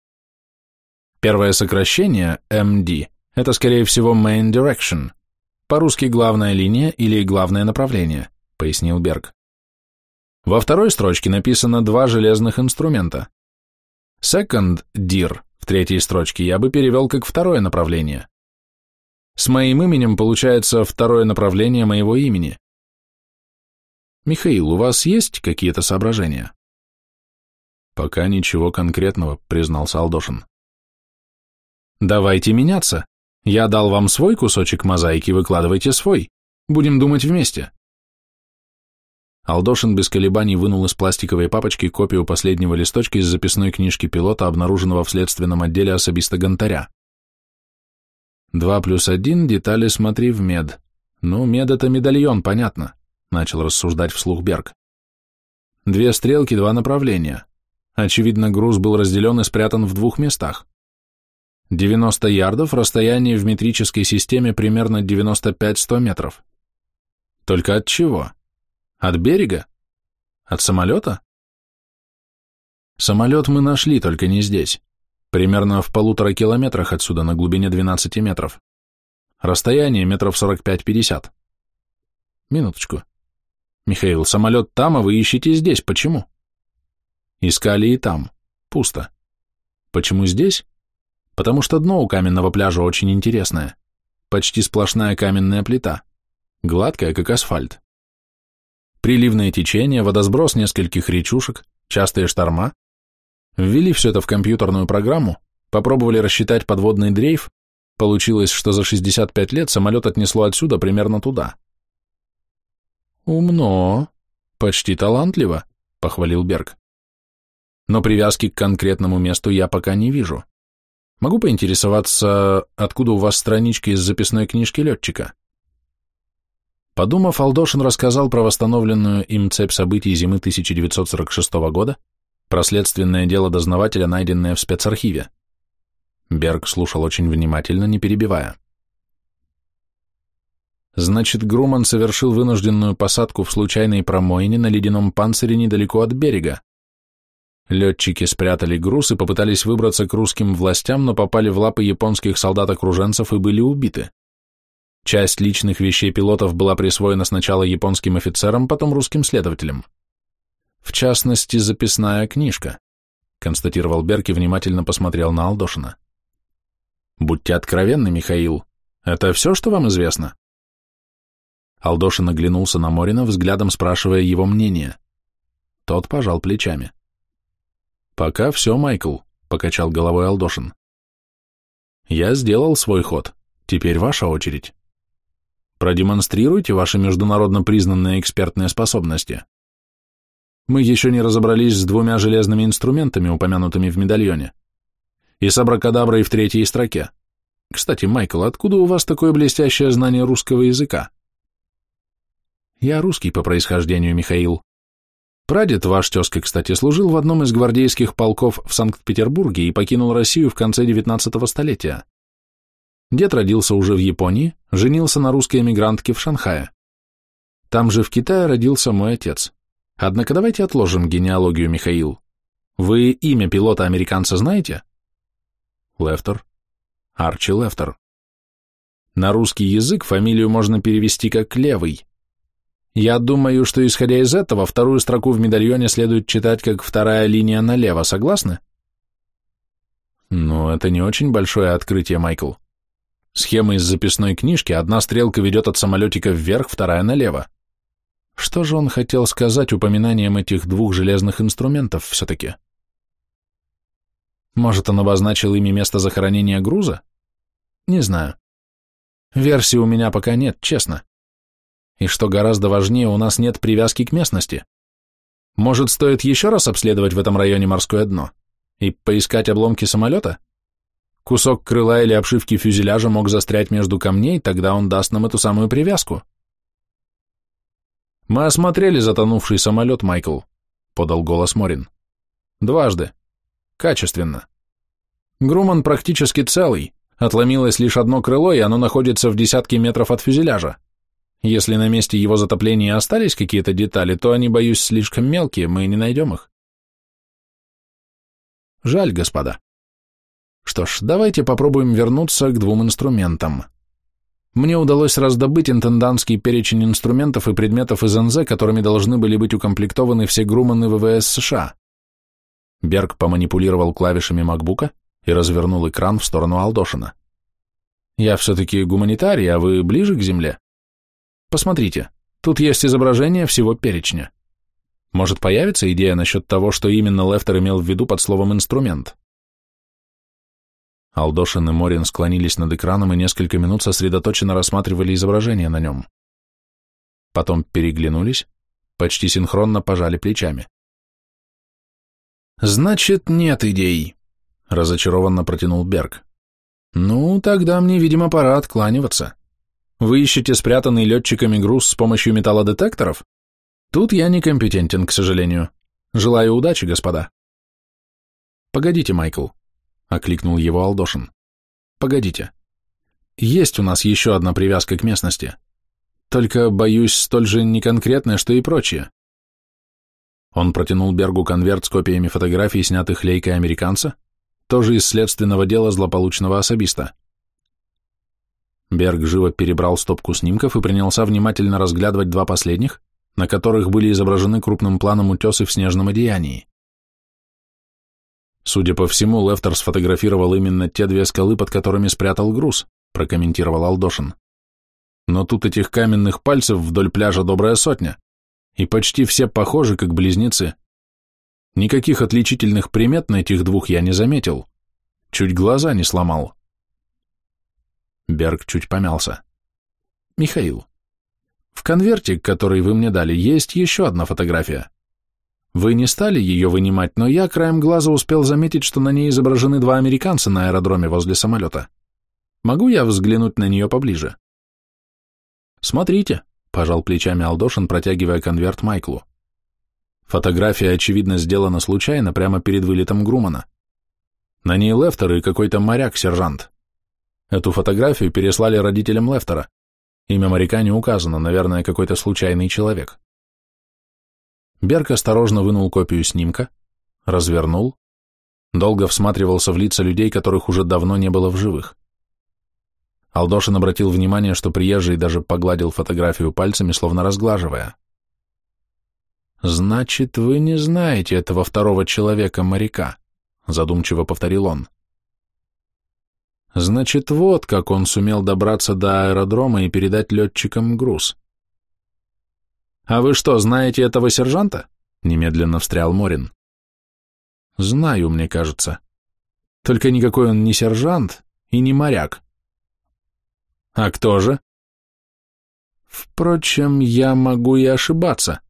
Первое сокращение, MD, это, скорее всего, Main Direction, по-русски главная линия или главное направление, пояснил Берг. Во второй строчке написано два железных инструмента. Second Deer в третьей строчке я бы перевел как второе направление. С моим именем получается второе направление моего имени. Михаил, у вас есть какие-то соображения? Пока ничего конкретного, признался Алдошин. Давайте меняться. Я дал вам свой кусочек мозаики, выкладывайте свой. Будем думать вместе. Алдошин без колебаний вынул из пластиковой папочки копию последнего листочка из записной книжки пилота, обнаруженного в следственном отделе особиста Гонтаря. «Два плюс один, детали смотри в мед. Ну, мед — это медальон, понятно», — начал рассуждать вслух Берг. «Две стрелки, два направления. Очевидно, груз был разделен и спрятан в двух местах. 90 ярдов, расстояние в метрической системе примерно 95-100 метров. Только от чего?» От берега? От самолета? Самолет мы нашли, только не здесь. Примерно в полутора километрах отсюда, на глубине 12 метров. Расстояние метров 45-50. Минуточку. Михаил, самолет там, а вы ищете здесь. Почему? Искали и там. Пусто. Почему здесь? Потому что дно у каменного пляжа очень интересное. Почти сплошная каменная плита. Гладкая, как асфальт. Приливное течение, водосброс нескольких речушек, частые шторма. Ввели все это в компьютерную программу, попробовали рассчитать подводный дрейф, получилось, что за 65 лет самолет отнесло отсюда примерно туда. «Умно, почти талантливо», — похвалил Берг. «Но привязки к конкретному месту я пока не вижу. Могу поинтересоваться, откуда у вас странички из записной книжки летчика?» Подумав, Алдошин рассказал про восстановленную им цепь событий зимы 1946 года, про следственное дело дознавателя, найденное в спецархиве. Берг слушал очень внимательно, не перебивая. Значит, Груман совершил вынужденную посадку в случайной промоине на ледяном панцире недалеко от берега. Летчики спрятали груз и попытались выбраться к русским властям, но попали в лапы японских солдат-окруженцев и были убиты. Часть личных вещей пилотов была присвоена сначала японским офицерам, потом русским следователям. В частности, записная книжка, констатировал Берки, внимательно посмотрел на Алдошина. Будьте откровенны, Михаил. Это все, что вам известно? Алдошин оглянулся на Морина, взглядом спрашивая его мнение. Тот пожал плечами. «Пока все, Майкл», — покачал головой Алдошин. «Я сделал свой ход. Теперь ваша очередь». Продемонстрируйте ваши международно признанные экспертные способности. Мы еще не разобрались с двумя железными инструментами, упомянутыми в медальоне. И с абракадаброй в третьей строке. Кстати, Майкл, откуда у вас такое блестящее знание русского языка? Я русский по происхождению, Михаил. Прадед ваш тезка, кстати, служил в одном из гвардейских полков в Санкт-Петербурге и покинул Россию в конце XIX столетия. Дед родился уже в Японии, женился на русской эмигрантке в Шанхае. Там же в Китае родился мой отец. Однако давайте отложим генеалогию, Михаил. Вы имя пилота-американца знаете? Лефтер. Арчи Лефтер. На русский язык фамилию можно перевести как «левый». Я думаю, что, исходя из этого, вторую строку в медальоне следует читать как «вторая линия налево», согласны? Но это не очень большое открытие, Майкл. Схема из записной книжки, одна стрелка ведет от самолетика вверх, вторая налево. Что же он хотел сказать упоминанием этих двух железных инструментов все-таки? Может, он обозначил ими место захоронения груза? Не знаю. Версии у меня пока нет, честно. И что гораздо важнее, у нас нет привязки к местности. Может, стоит еще раз обследовать в этом районе морское дно и поискать обломки самолета? Кусок крыла или обшивки фюзеляжа мог застрять между камней, тогда он даст нам эту самую привязку. «Мы осмотрели затонувший самолет, Майкл», — подал голос Морин. «Дважды. Качественно. Груман практически целый, отломилось лишь одно крыло, и оно находится в десятке метров от фюзеляжа. Если на месте его затопления остались какие-то детали, то они, боюсь, слишком мелкие, мы не найдем их». «Жаль, господа», что ж, давайте попробуем вернуться к двум инструментам. Мне удалось раздобыть интендантский перечень инструментов и предметов из НЗ, которыми должны были быть укомплектованы все Груманы ВВС США. Берг поманипулировал клавишами макбука и развернул экран в сторону Алдошина. «Я все-таки гуманитарий, а вы ближе к земле? Посмотрите, тут есть изображение всего перечня. Может появится идея насчет того, что именно Лефтер имел в виду под словом «инструмент»?» Алдошин и Морин склонились над экраном и несколько минут сосредоточенно рассматривали изображение на нем. Потом переглянулись, почти синхронно пожали плечами. «Значит, нет идей», — разочарованно протянул Берг. «Ну, тогда мне, видимо, пора откланиваться. Вы ищете спрятанный летчиками груз с помощью металлодетекторов? Тут я некомпетентен, к сожалению. Желаю удачи, господа». «Погодите, Майкл», — окликнул его Алдошин. «Погодите. Есть у нас еще одна привязка к местности. Только, боюсь, столь же неконкретная, что и прочие. Он протянул Бергу конверт с копиями фотографий, снятых лейкой американца, тоже из следственного дела злополучного особиста. Берг живо перебрал стопку снимков и принялся внимательно разглядывать два последних, на которых были изображены крупным планом утесы в снежном одеянии. Судя по всему, Лефтер сфотографировал именно те две скалы, под которыми спрятал груз, прокомментировал Алдошин. Но тут этих каменных пальцев вдоль пляжа добрая сотня и почти все похожи, как близнецы. Никаких отличительных примет на этих двух я не заметил. Чуть глаза не сломал. Берг чуть помялся. Михаил, в конверте, который вы мне дали, есть еще одна фотография. Вы не стали ее вынимать, но я краем глаза успел заметить, что на ней изображены два американца на аэродроме возле самолета. Могу я взглянуть на нее поближе? Смотрите, пожал плечами Алдошин, протягивая конверт Майклу. Фотография, очевидно, сделана случайно, прямо перед вылетом Грумана. На ней Лефтер и какой-то моряк-сержант. Эту фотографию переслали родителям Лефтера. Имя моряка не указано, наверное, какой-то случайный человек. Берг осторожно вынул копию снимка, развернул, долго всматривался в лица людей, которых уже давно не было в живых. Алдошин обратил внимание, что приезжий даже погладил фотографию пальцами, словно разглаживая. «Значит, вы не знаете этого второго человека-моряка», — задумчиво повторил он. «Значит, вот как он сумел добраться до аэродрома и передать летчикам груз». «А вы что, знаете этого сержанта?» — немедленно встрял Морин. «Знаю, мне кажется. Только никакой он не сержант и не моряк. А кто же? Впрочем, я могу и ошибаться.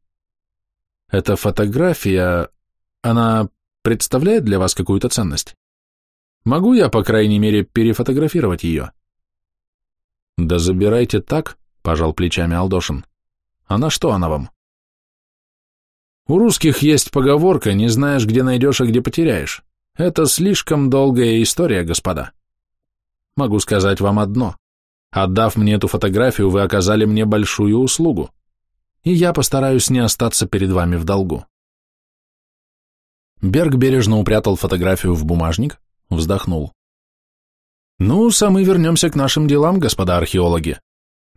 Эта фотография, она представляет для вас какую-то ценность? Могу я, по крайней мере, перефотографировать ее? Да забирайте так, пожал плечами Алдошин. А на что она вам? У русских есть поговорка «не знаешь, где найдешь, а где потеряешь». Это слишком долгая история, господа. Могу сказать вам одно. Отдав мне эту фотографию, вы оказали мне большую услугу, и я постараюсь не остаться перед вами в долгу. Берг бережно упрятал фотографию в бумажник, вздохнул. «Ну, мы вернемся к нашим делам, господа археологи.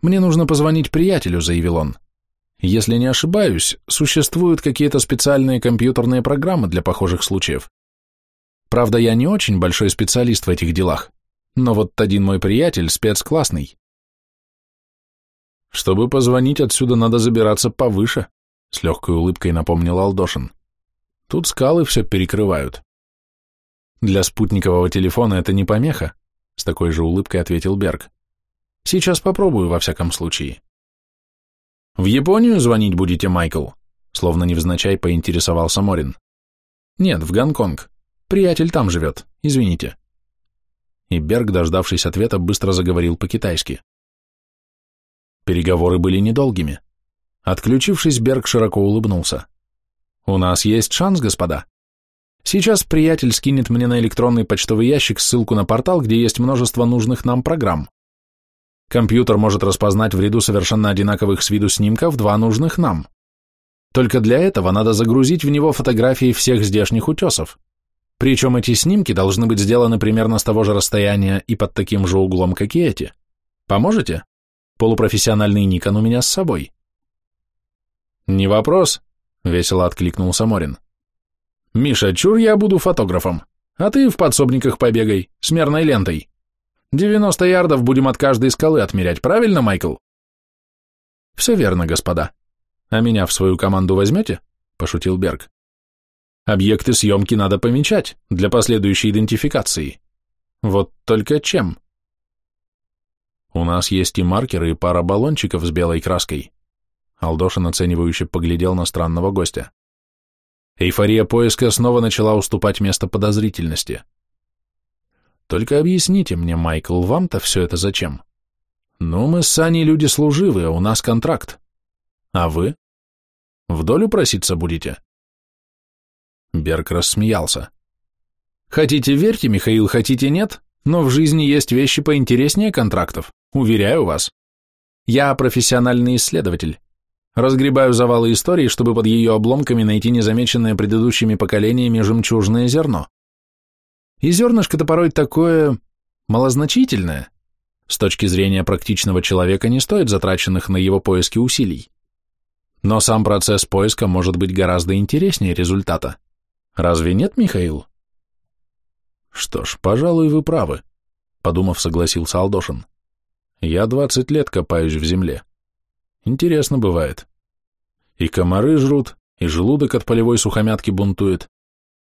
Мне нужно позвонить приятелю», — заявил он. «Если не ошибаюсь, существуют какие-то специальные компьютерные программы для похожих случаев. Правда, я не очень большой специалист в этих делах, но вот один мой приятель спецклассный. Чтобы позвонить отсюда, надо забираться повыше, с легкой улыбкой напомнил Алдошин. Тут скалы все перекрывают. Для спутникового телефона это не помеха, с такой же улыбкой ответил Берг. Сейчас попробую, во всяком случае. В Японию звонить будете, Майкл? Словно невзначай поинтересовался Морин. Нет, в Гонконг. Приятель там живет, извините и Берг, дождавшись ответа, быстро заговорил по-китайски. Переговоры были недолгими. Отключившись, Берг широко улыбнулся. «У нас есть шанс, господа. Сейчас приятель скинет мне на электронный почтовый ящик ссылку на портал, где есть множество нужных нам программ. Компьютер может распознать в ряду совершенно одинаковых с виду снимков два нужных нам. Только для этого надо загрузить в него фотографии всех здешних утесов. Причем эти снимки должны быть сделаны примерно с того же расстояния и под таким же углом, как и эти. Поможете? Полупрофессиональный Никон у меня с собой. Не вопрос, весело откликнулся Морин. Миша, чур я буду фотографом, а ты в подсобниках побегай, с мерной лентой. 90 ярдов будем от каждой скалы отмерять, правильно, Майкл? Все верно, господа. А меня в свою команду возьмете? Пошутил Берг. Объекты съемки надо помечать для последующей идентификации. Вот только чем? У нас есть и маркеры, и пара баллончиков с белой краской. Алдошин оценивающе поглядел на странного гостя. Эйфория поиска снова начала уступать место подозрительности. Только объясните мне, Майкл, вам-то все это зачем? Ну, мы с Саней люди служивые, у нас контракт. А вы? В долю проситься будете? Берг рассмеялся. Хотите верьте, Михаил, хотите нет, но в жизни есть вещи поинтереснее контрактов, уверяю вас. Я профессиональный исследователь. Разгребаю завалы истории, чтобы под ее обломками найти незамеченное предыдущими поколениями жемчужное зерно. И зернышко-то порой такое малозначительное. С точки зрения практичного человека не стоит затраченных на его поиски усилий. Но сам процесс поиска может быть гораздо интереснее результата. Разве нет, Михаил? Что ж, пожалуй, вы правы, подумав, согласился Алдошин. Я двадцать лет копаюсь в земле. Интересно бывает. И комары жрут, и желудок от полевой сухомятки бунтует,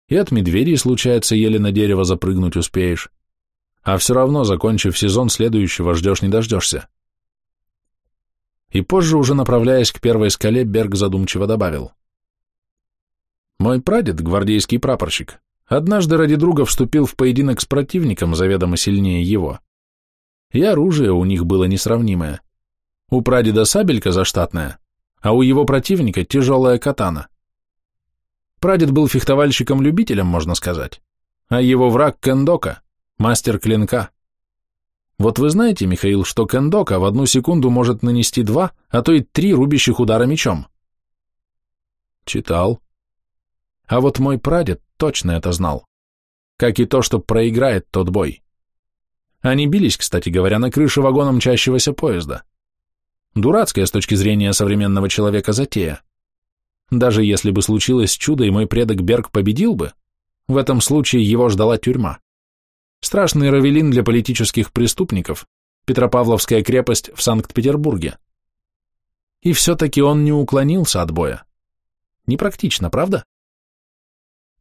и от медведей случается еле на дерево запрыгнуть успеешь. А все равно, закончив сезон, следующего ждешь не дождешься. И позже, уже направляясь к первой скале, Берг задумчиво добавил. Мой прадед, гвардейский прапорщик, однажды ради друга вступил в поединок с противником, заведомо сильнее его. И оружие у них было несравнимое. У прадеда сабелька заштатная, а у его противника тяжелая катана. Прадед был фехтовальщиком-любителем, можно сказать, а его враг Кендока, мастер клинка. Вот вы знаете, Михаил, что Кендока в одну секунду может нанести два, а то и три рубящих удара мечом? Читал. А вот мой прадед точно это знал. Как и то, что проиграет тот бой. Они бились, кстати говоря, на крыше вагона мчащегося поезда. Дурацкая с точки зрения современного человека затея. Даже если бы случилось чудо, и мой предок Берг победил бы, в этом случае его ждала тюрьма. Страшный равелин для политических преступников, Петропавловская крепость в Санкт-Петербурге. И все-таки он не уклонился от боя. Непрактично, правда?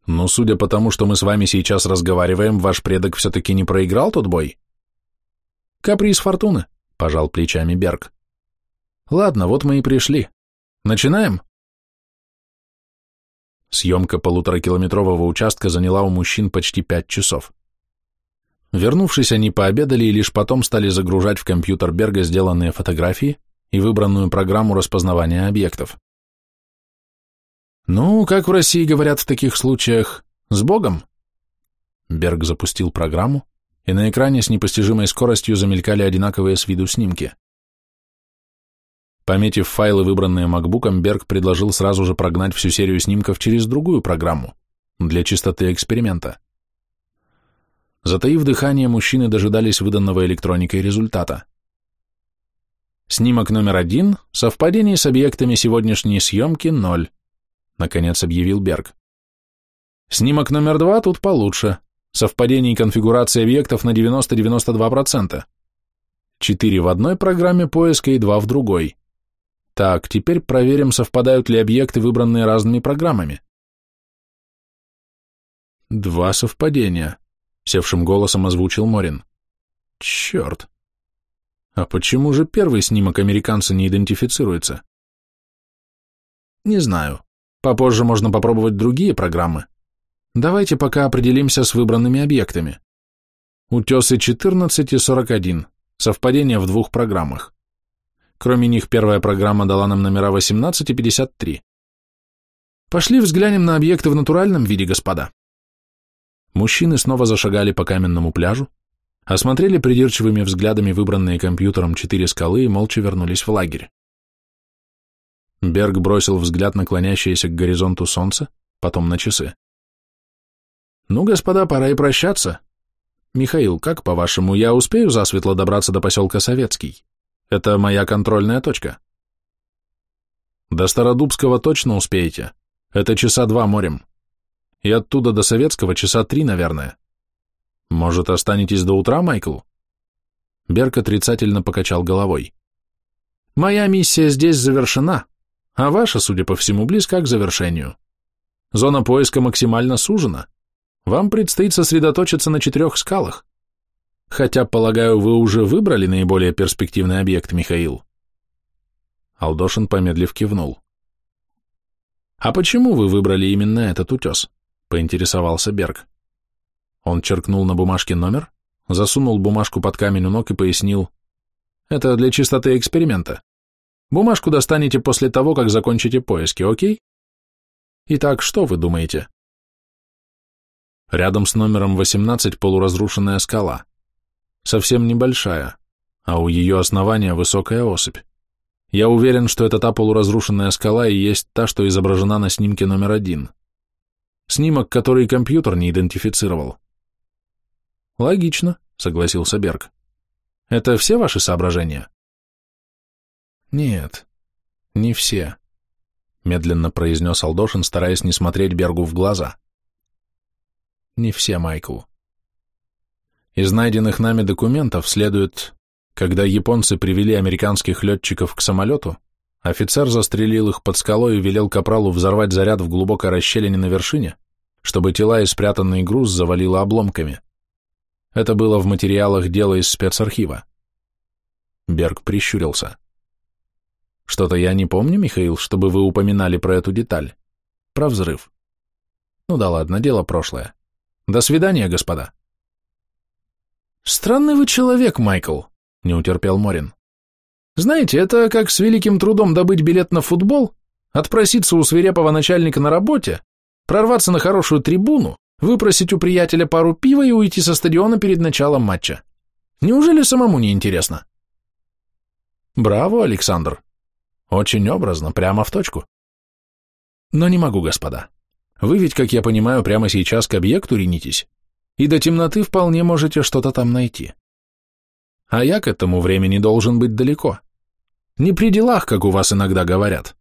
Но судя по тому, что мы с вами сейчас разговариваем, ваш предок все-таки не проиграл тот бой? Каприз фортуны, пожал плечами Берг. Ладно, вот мы и пришли. Начинаем? Съемка полуторакилометрового участка заняла у мужчин почти пять часов. Вернувшись, они пообедали и лишь потом стали загружать в компьютер Берга сделанные фотографии и выбранную программу распознавания объектов. «Ну, как в России говорят в таких случаях, с Богом?» Берг запустил программу, и на экране с непостижимой скоростью замелькали одинаковые с виду снимки. Пометив файлы, выбранные MacBook, Берг предложил сразу же прогнать всю серию снимков через другую программу для чистоты эксперимента. Затаив дыхание, мужчины дожидались выданного электроникой результата. Снимок номер один, совпадение с объектами сегодняшней съемки – ноль, наконец объявил Берг. Снимок номер два тут получше, совпадение и конфигурация объектов на 90-92%. Четыре в одной программе поиска и два в другой. Так, теперь проверим, совпадают ли объекты, выбранные разными программами. Два совпадения, севшим голосом озвучил Морин. Черт. А почему же первый снимок американца не идентифицируется? Не знаю. Попозже можно попробовать другие программы. Давайте пока определимся с выбранными объектами. Утесы 14 и 41. Совпадение в двух программах. Кроме них, первая программа дала нам номера 18 и 53. Пошли взглянем на объекты в натуральном виде, господа. Мужчины снова зашагали по каменному пляжу, осмотрели придирчивыми взглядами выбранные компьютером четыре скалы и молча вернулись в лагерь. Берг бросил взгляд на клонящееся к горизонту солнце, потом на часы. «Ну, господа, пора и прощаться. Михаил, как, по-вашему, я успею засветло добраться до поселка Советский?» Это моя контрольная точка. До Стародубского точно успеете. Это часа два морем. И оттуда до Советского часа три, наверное. Может, останетесь до утра, Майкл? Берк отрицательно покачал головой. Моя миссия здесь завершена, а ваша, судя по всему, близка к завершению. Зона поиска максимально сужена. Вам предстоит сосредоточиться на четырех скалах. Хотя, полагаю, вы уже выбрали наиболее перспективный объект, Михаил. Алдошин, помедлив, кивнул. «А почему вы выбрали именно этот утес?» — поинтересовался Берг. Он черкнул на бумажке номер, засунул бумажку под камень у ног и пояснил. «Это для чистоты эксперимента. Бумажку достанете после того, как закончите поиски, окей? Итак, что вы думаете?» Рядом с номером 18 полуразрушенная скала. Совсем небольшая, а у ее основания высокая осыпь. Я уверен, что это та полуразрушенная скала и есть та, что изображена на снимке номер один. Снимок, который компьютер не идентифицировал. Логично, согласился Берг. Это все ваши соображения? Нет, не все, медленно произнес Алдошин, стараясь не смотреть Бергу в глаза. Не все, Майкл. Из найденных нами документов следует, когда японцы привели американских летчиков к самолету, офицер застрелил их под скалой и велел капралу взорвать заряд в глубокой расщелине на вершине, чтобы тела и спрятанный груз завалило обломками. Это было в материалах дела из спецархива. Берг прищурился. Что-то я не помню, Михаил, чтобы вы упоминали про эту деталь. Про взрыв. Ну да ладно, дело прошлое. До свидания, господа. Странный вы человек, Майкл, — не утерпел Морин. «Знаете, это как с великим трудом добыть билет на футбол, отпроситься у свирепого начальника на работе, прорваться на хорошую трибуну, выпросить у приятеля пару пива и уйти со стадиона перед началом матча. Неужели самому не интересно?» «Браво, Александр. Очень образно, прямо в точку. Но не могу, господа. Вы ведь, как я понимаю, прямо сейчас к объекту ринитесь, и до темноты вполне можете что-то там найти а я к этому времени должен быть далеко. Не при делах, как у вас иногда говорят.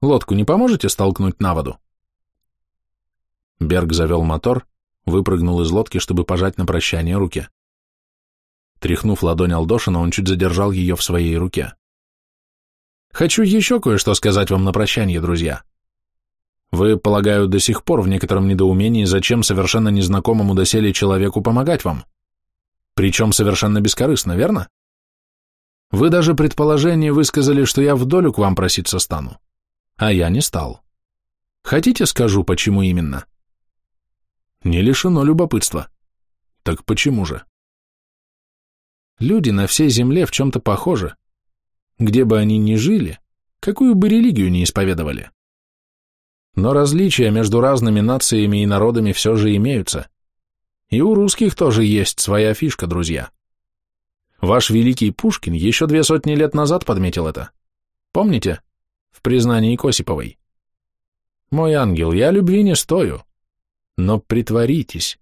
Лодку не поможете столкнуть на воду?» Берг завел мотор, выпрыгнул из лодки, чтобы пожать на прощание руки. Тряхнув ладонь Алдошина, он чуть задержал ее в своей руке. «Хочу еще кое-что сказать вам на прощание, друзья. Вы, полагаю, до сих пор в некотором недоумении, зачем совершенно незнакомому доселе человеку помогать вам?» Причем совершенно бескорыстно, верно? Вы даже предположение высказали, что я в долю к вам проситься стану. А я не стал. Хотите, скажу, почему именно? Не лишено любопытства. Так почему же? Люди на всей земле в чем-то похожи. Где бы они ни жили, какую бы религию ни исповедовали. Но различия между разными нациями и народами все же имеются. И у русских тоже есть своя фишка, друзья. Ваш великий Пушкин еще две сотни лет назад подметил это. Помните? В признании Косиповой. Мой ангел, я любви не стою. Но притворитесь.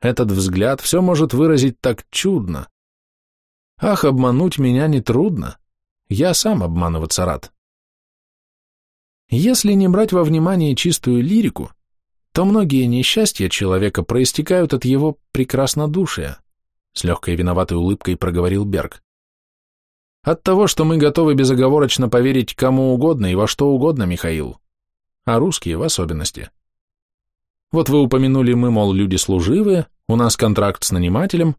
Этот взгляд все может выразить так чудно. Ах, обмануть меня нетрудно. Я сам обманываться рад. Если не брать во внимание чистую лирику, то многие несчастья человека проистекают от его прекраснодушия, с легкой виноватой улыбкой проговорил Берг. От того, что мы готовы безоговорочно поверить кому угодно и во что угодно, Михаил, а русские в особенности. Вот вы упомянули мы, мол, люди служивые, у нас контракт с нанимателем,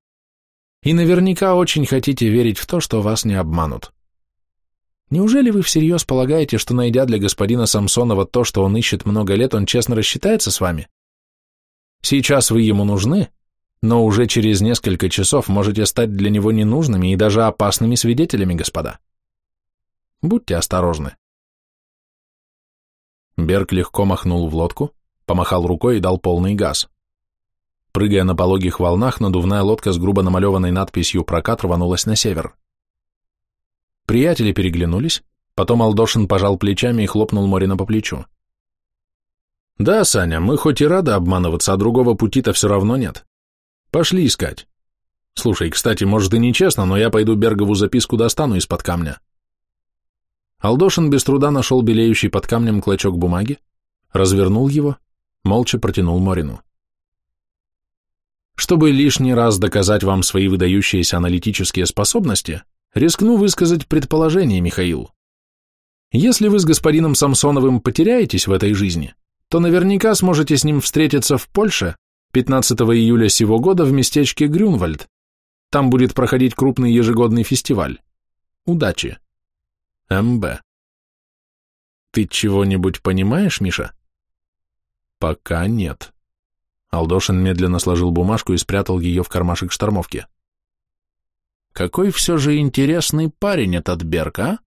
и наверняка очень хотите верить в то, что вас не обманут. Неужели вы всерьез полагаете, что, найдя для господина Самсонова то, что он ищет много лет, он честно рассчитается с вами? Сейчас вы ему нужны, но уже через несколько часов можете стать для него ненужными и даже опасными свидетелями, господа. Будьте осторожны. Берг легко махнул в лодку, помахал рукой и дал полный газ. Прыгая на пологих волнах, надувная лодка с грубо намалеванной надписью «Прокат» рванулась на север. Приятели переглянулись, потом Алдошин пожал плечами и хлопнул Морина по плечу. «Да, Саня, мы хоть и рады обманываться, а другого пути-то все равно нет. Пошли искать. Слушай, кстати, может и нечестно, но я пойду Бергову записку достану из-под камня». Алдошин без труда нашел белеющий под камнем клочок бумаги, развернул его, молча протянул Морину. Чтобы лишний раз доказать вам свои выдающиеся аналитические способности, Рискну высказать предположение, Михаил. Если вы с господином Самсоновым потеряетесь в этой жизни, то наверняка сможете с ним встретиться в Польше 15 июля сего года в местечке Грюнвальд. Там будет проходить крупный ежегодный фестиваль. Удачи. МБ. Ты чего-нибудь понимаешь, Миша? Пока нет. Алдошин медленно сложил бумажку и спрятал ее в кармашек штормовки. Какой все же интересный парень этот Берг, а?